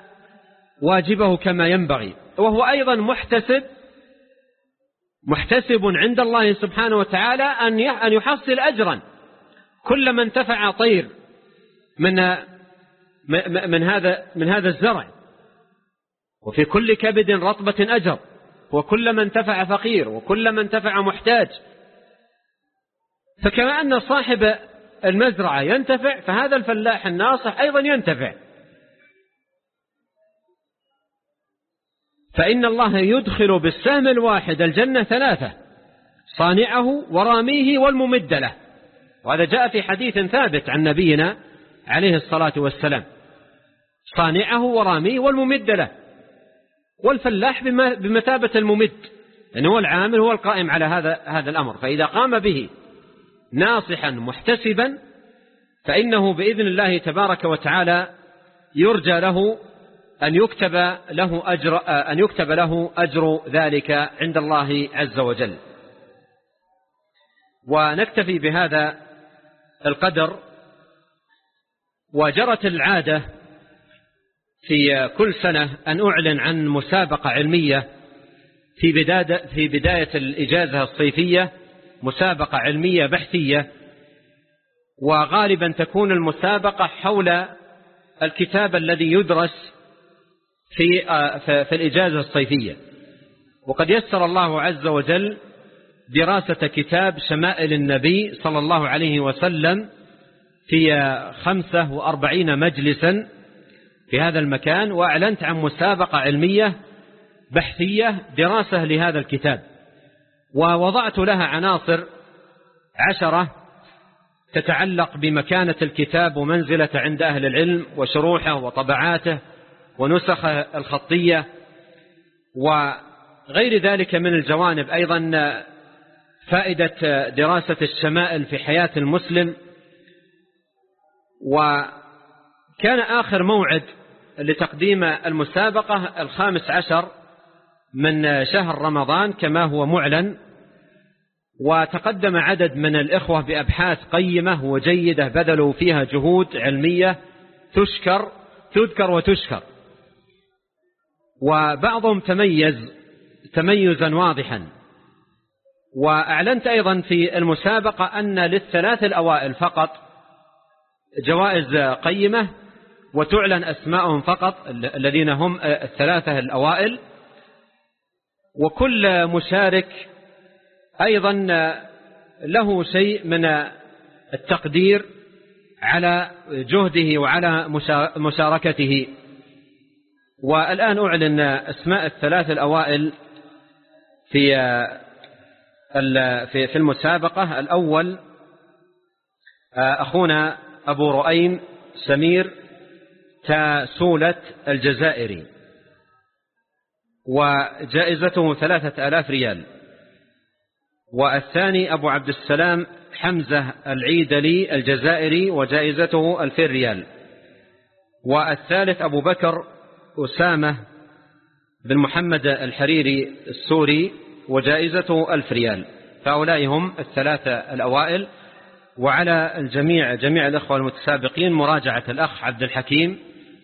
واجبه كما ينبغي وهو أيضا محتسب محتسب عند الله سبحانه وتعالى أن يحصل أجرا. كلما انتفع طير من من هذا من هذا الزرع. وفي كل كبد رطبة أجر. وكلما انتفع فقير. وكلما انتفع محتاج. فكما أن صاحب المزرعة ينتفع فهذا الفلاح الناصح أيضا ينتفع. فإن الله يدخل بالسهم الواحد الجنة ثلاثة صانعه وراميه والممد له. وهذا جاء في حديث ثابت عن نبينا عليه الصلاة والسلام. صانعه وراميه والممد له. والفلاح بمثابة الممد. لأنه هو العامل هو القائم على هذا هذا الأمر. فإذا قام به ناصحا محتسبا فإنه بإذن الله تبارك وتعالى يرجى له أن يكتب له أجر أن يكتب له أجر ذلك عند الله عز وجل. ونكتفي بهذا القدر. وجرت العادة في كل سنة أن أعلن عن مسابقة علمية في بداية, في بداية الإجازة الصيفية مسابقة علمية بحثية. وغالبا تكون المسابقة حول الكتاب الذي يدرس في في الإجازة الصيفية. وقد يسر الله عز وجل دراسة كتاب شمائل النبي صلى الله عليه وسلم في خمسة وأربعين مجلسا في هذا المكان وأعلنت عن مسابقة علمية بحثية دراسة لهذا الكتاب. ووضعت لها عناصر عشرة تتعلق بمكانة الكتاب ومنزلة عند أهل العلم وشروحه وطبعاته ونسخه الخطية وغير ذلك من الجوانب. أيضا فائدة دراسة الشمائل في حياة المسلم. وكان آخر موعد لتقديم المسابقة الخامس عشر من شهر رمضان كما هو معلن. وتقدم عدد من الإخوة بأبحاث قيمة وجيدة بذلوا فيها جهود علمية تشكر تذكر وتشكر. وبعضهم تميز تميزا واضحا. وأعلنت أيضا في المسابقة أن للثلاث الأوائل فقط جوائز قيمة وتعلن أسماءهم فقط الذين هم الثلاثة الأوائل. وكل مشارك أيضا له شيء من التقدير على جهده وعلى مشاركته. والآن أعلن أسماء الثلاث الأوائل في في المسابقة. الأول أخونا أبو رؤيم سمير تاسولة الجزائري وجائزته ثلاثة آلاف ريال. والثاني أبو عبد السلام حمزة العيدلي الجزائري وجائزته ألفين ريال. والثالث أبو بكر أسامة بن محمد الحريري السوري وجائزته ألف ريال. فهؤلاء هم الثلاثة الأوائل وعلى الجميع جميع الأخوة المتسابقين مراجعة الأخ عبد الحكيم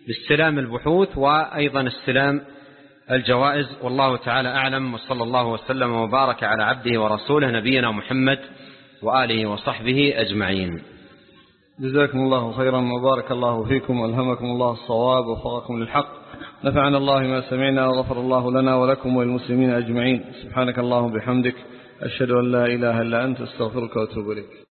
لاستلام البحوث وأيضا استلام الجوائز. والله تعالى أعلم وصلى الله وسلم وبارك على عبده ورسوله نبينا محمد وآله وصحبه أجمعين. جزاكم الله خيرا وبارك الله فيكم والهمكم الله الصواب وفقكم للحق. نفعنا الله ما سمعنا وغفر الله لنا ولكم وللمسلمين أجمعين. سبحانك اللهم بحمدك أشهد أن لا إله إلا أنت أستغفرك وأتوب إليك.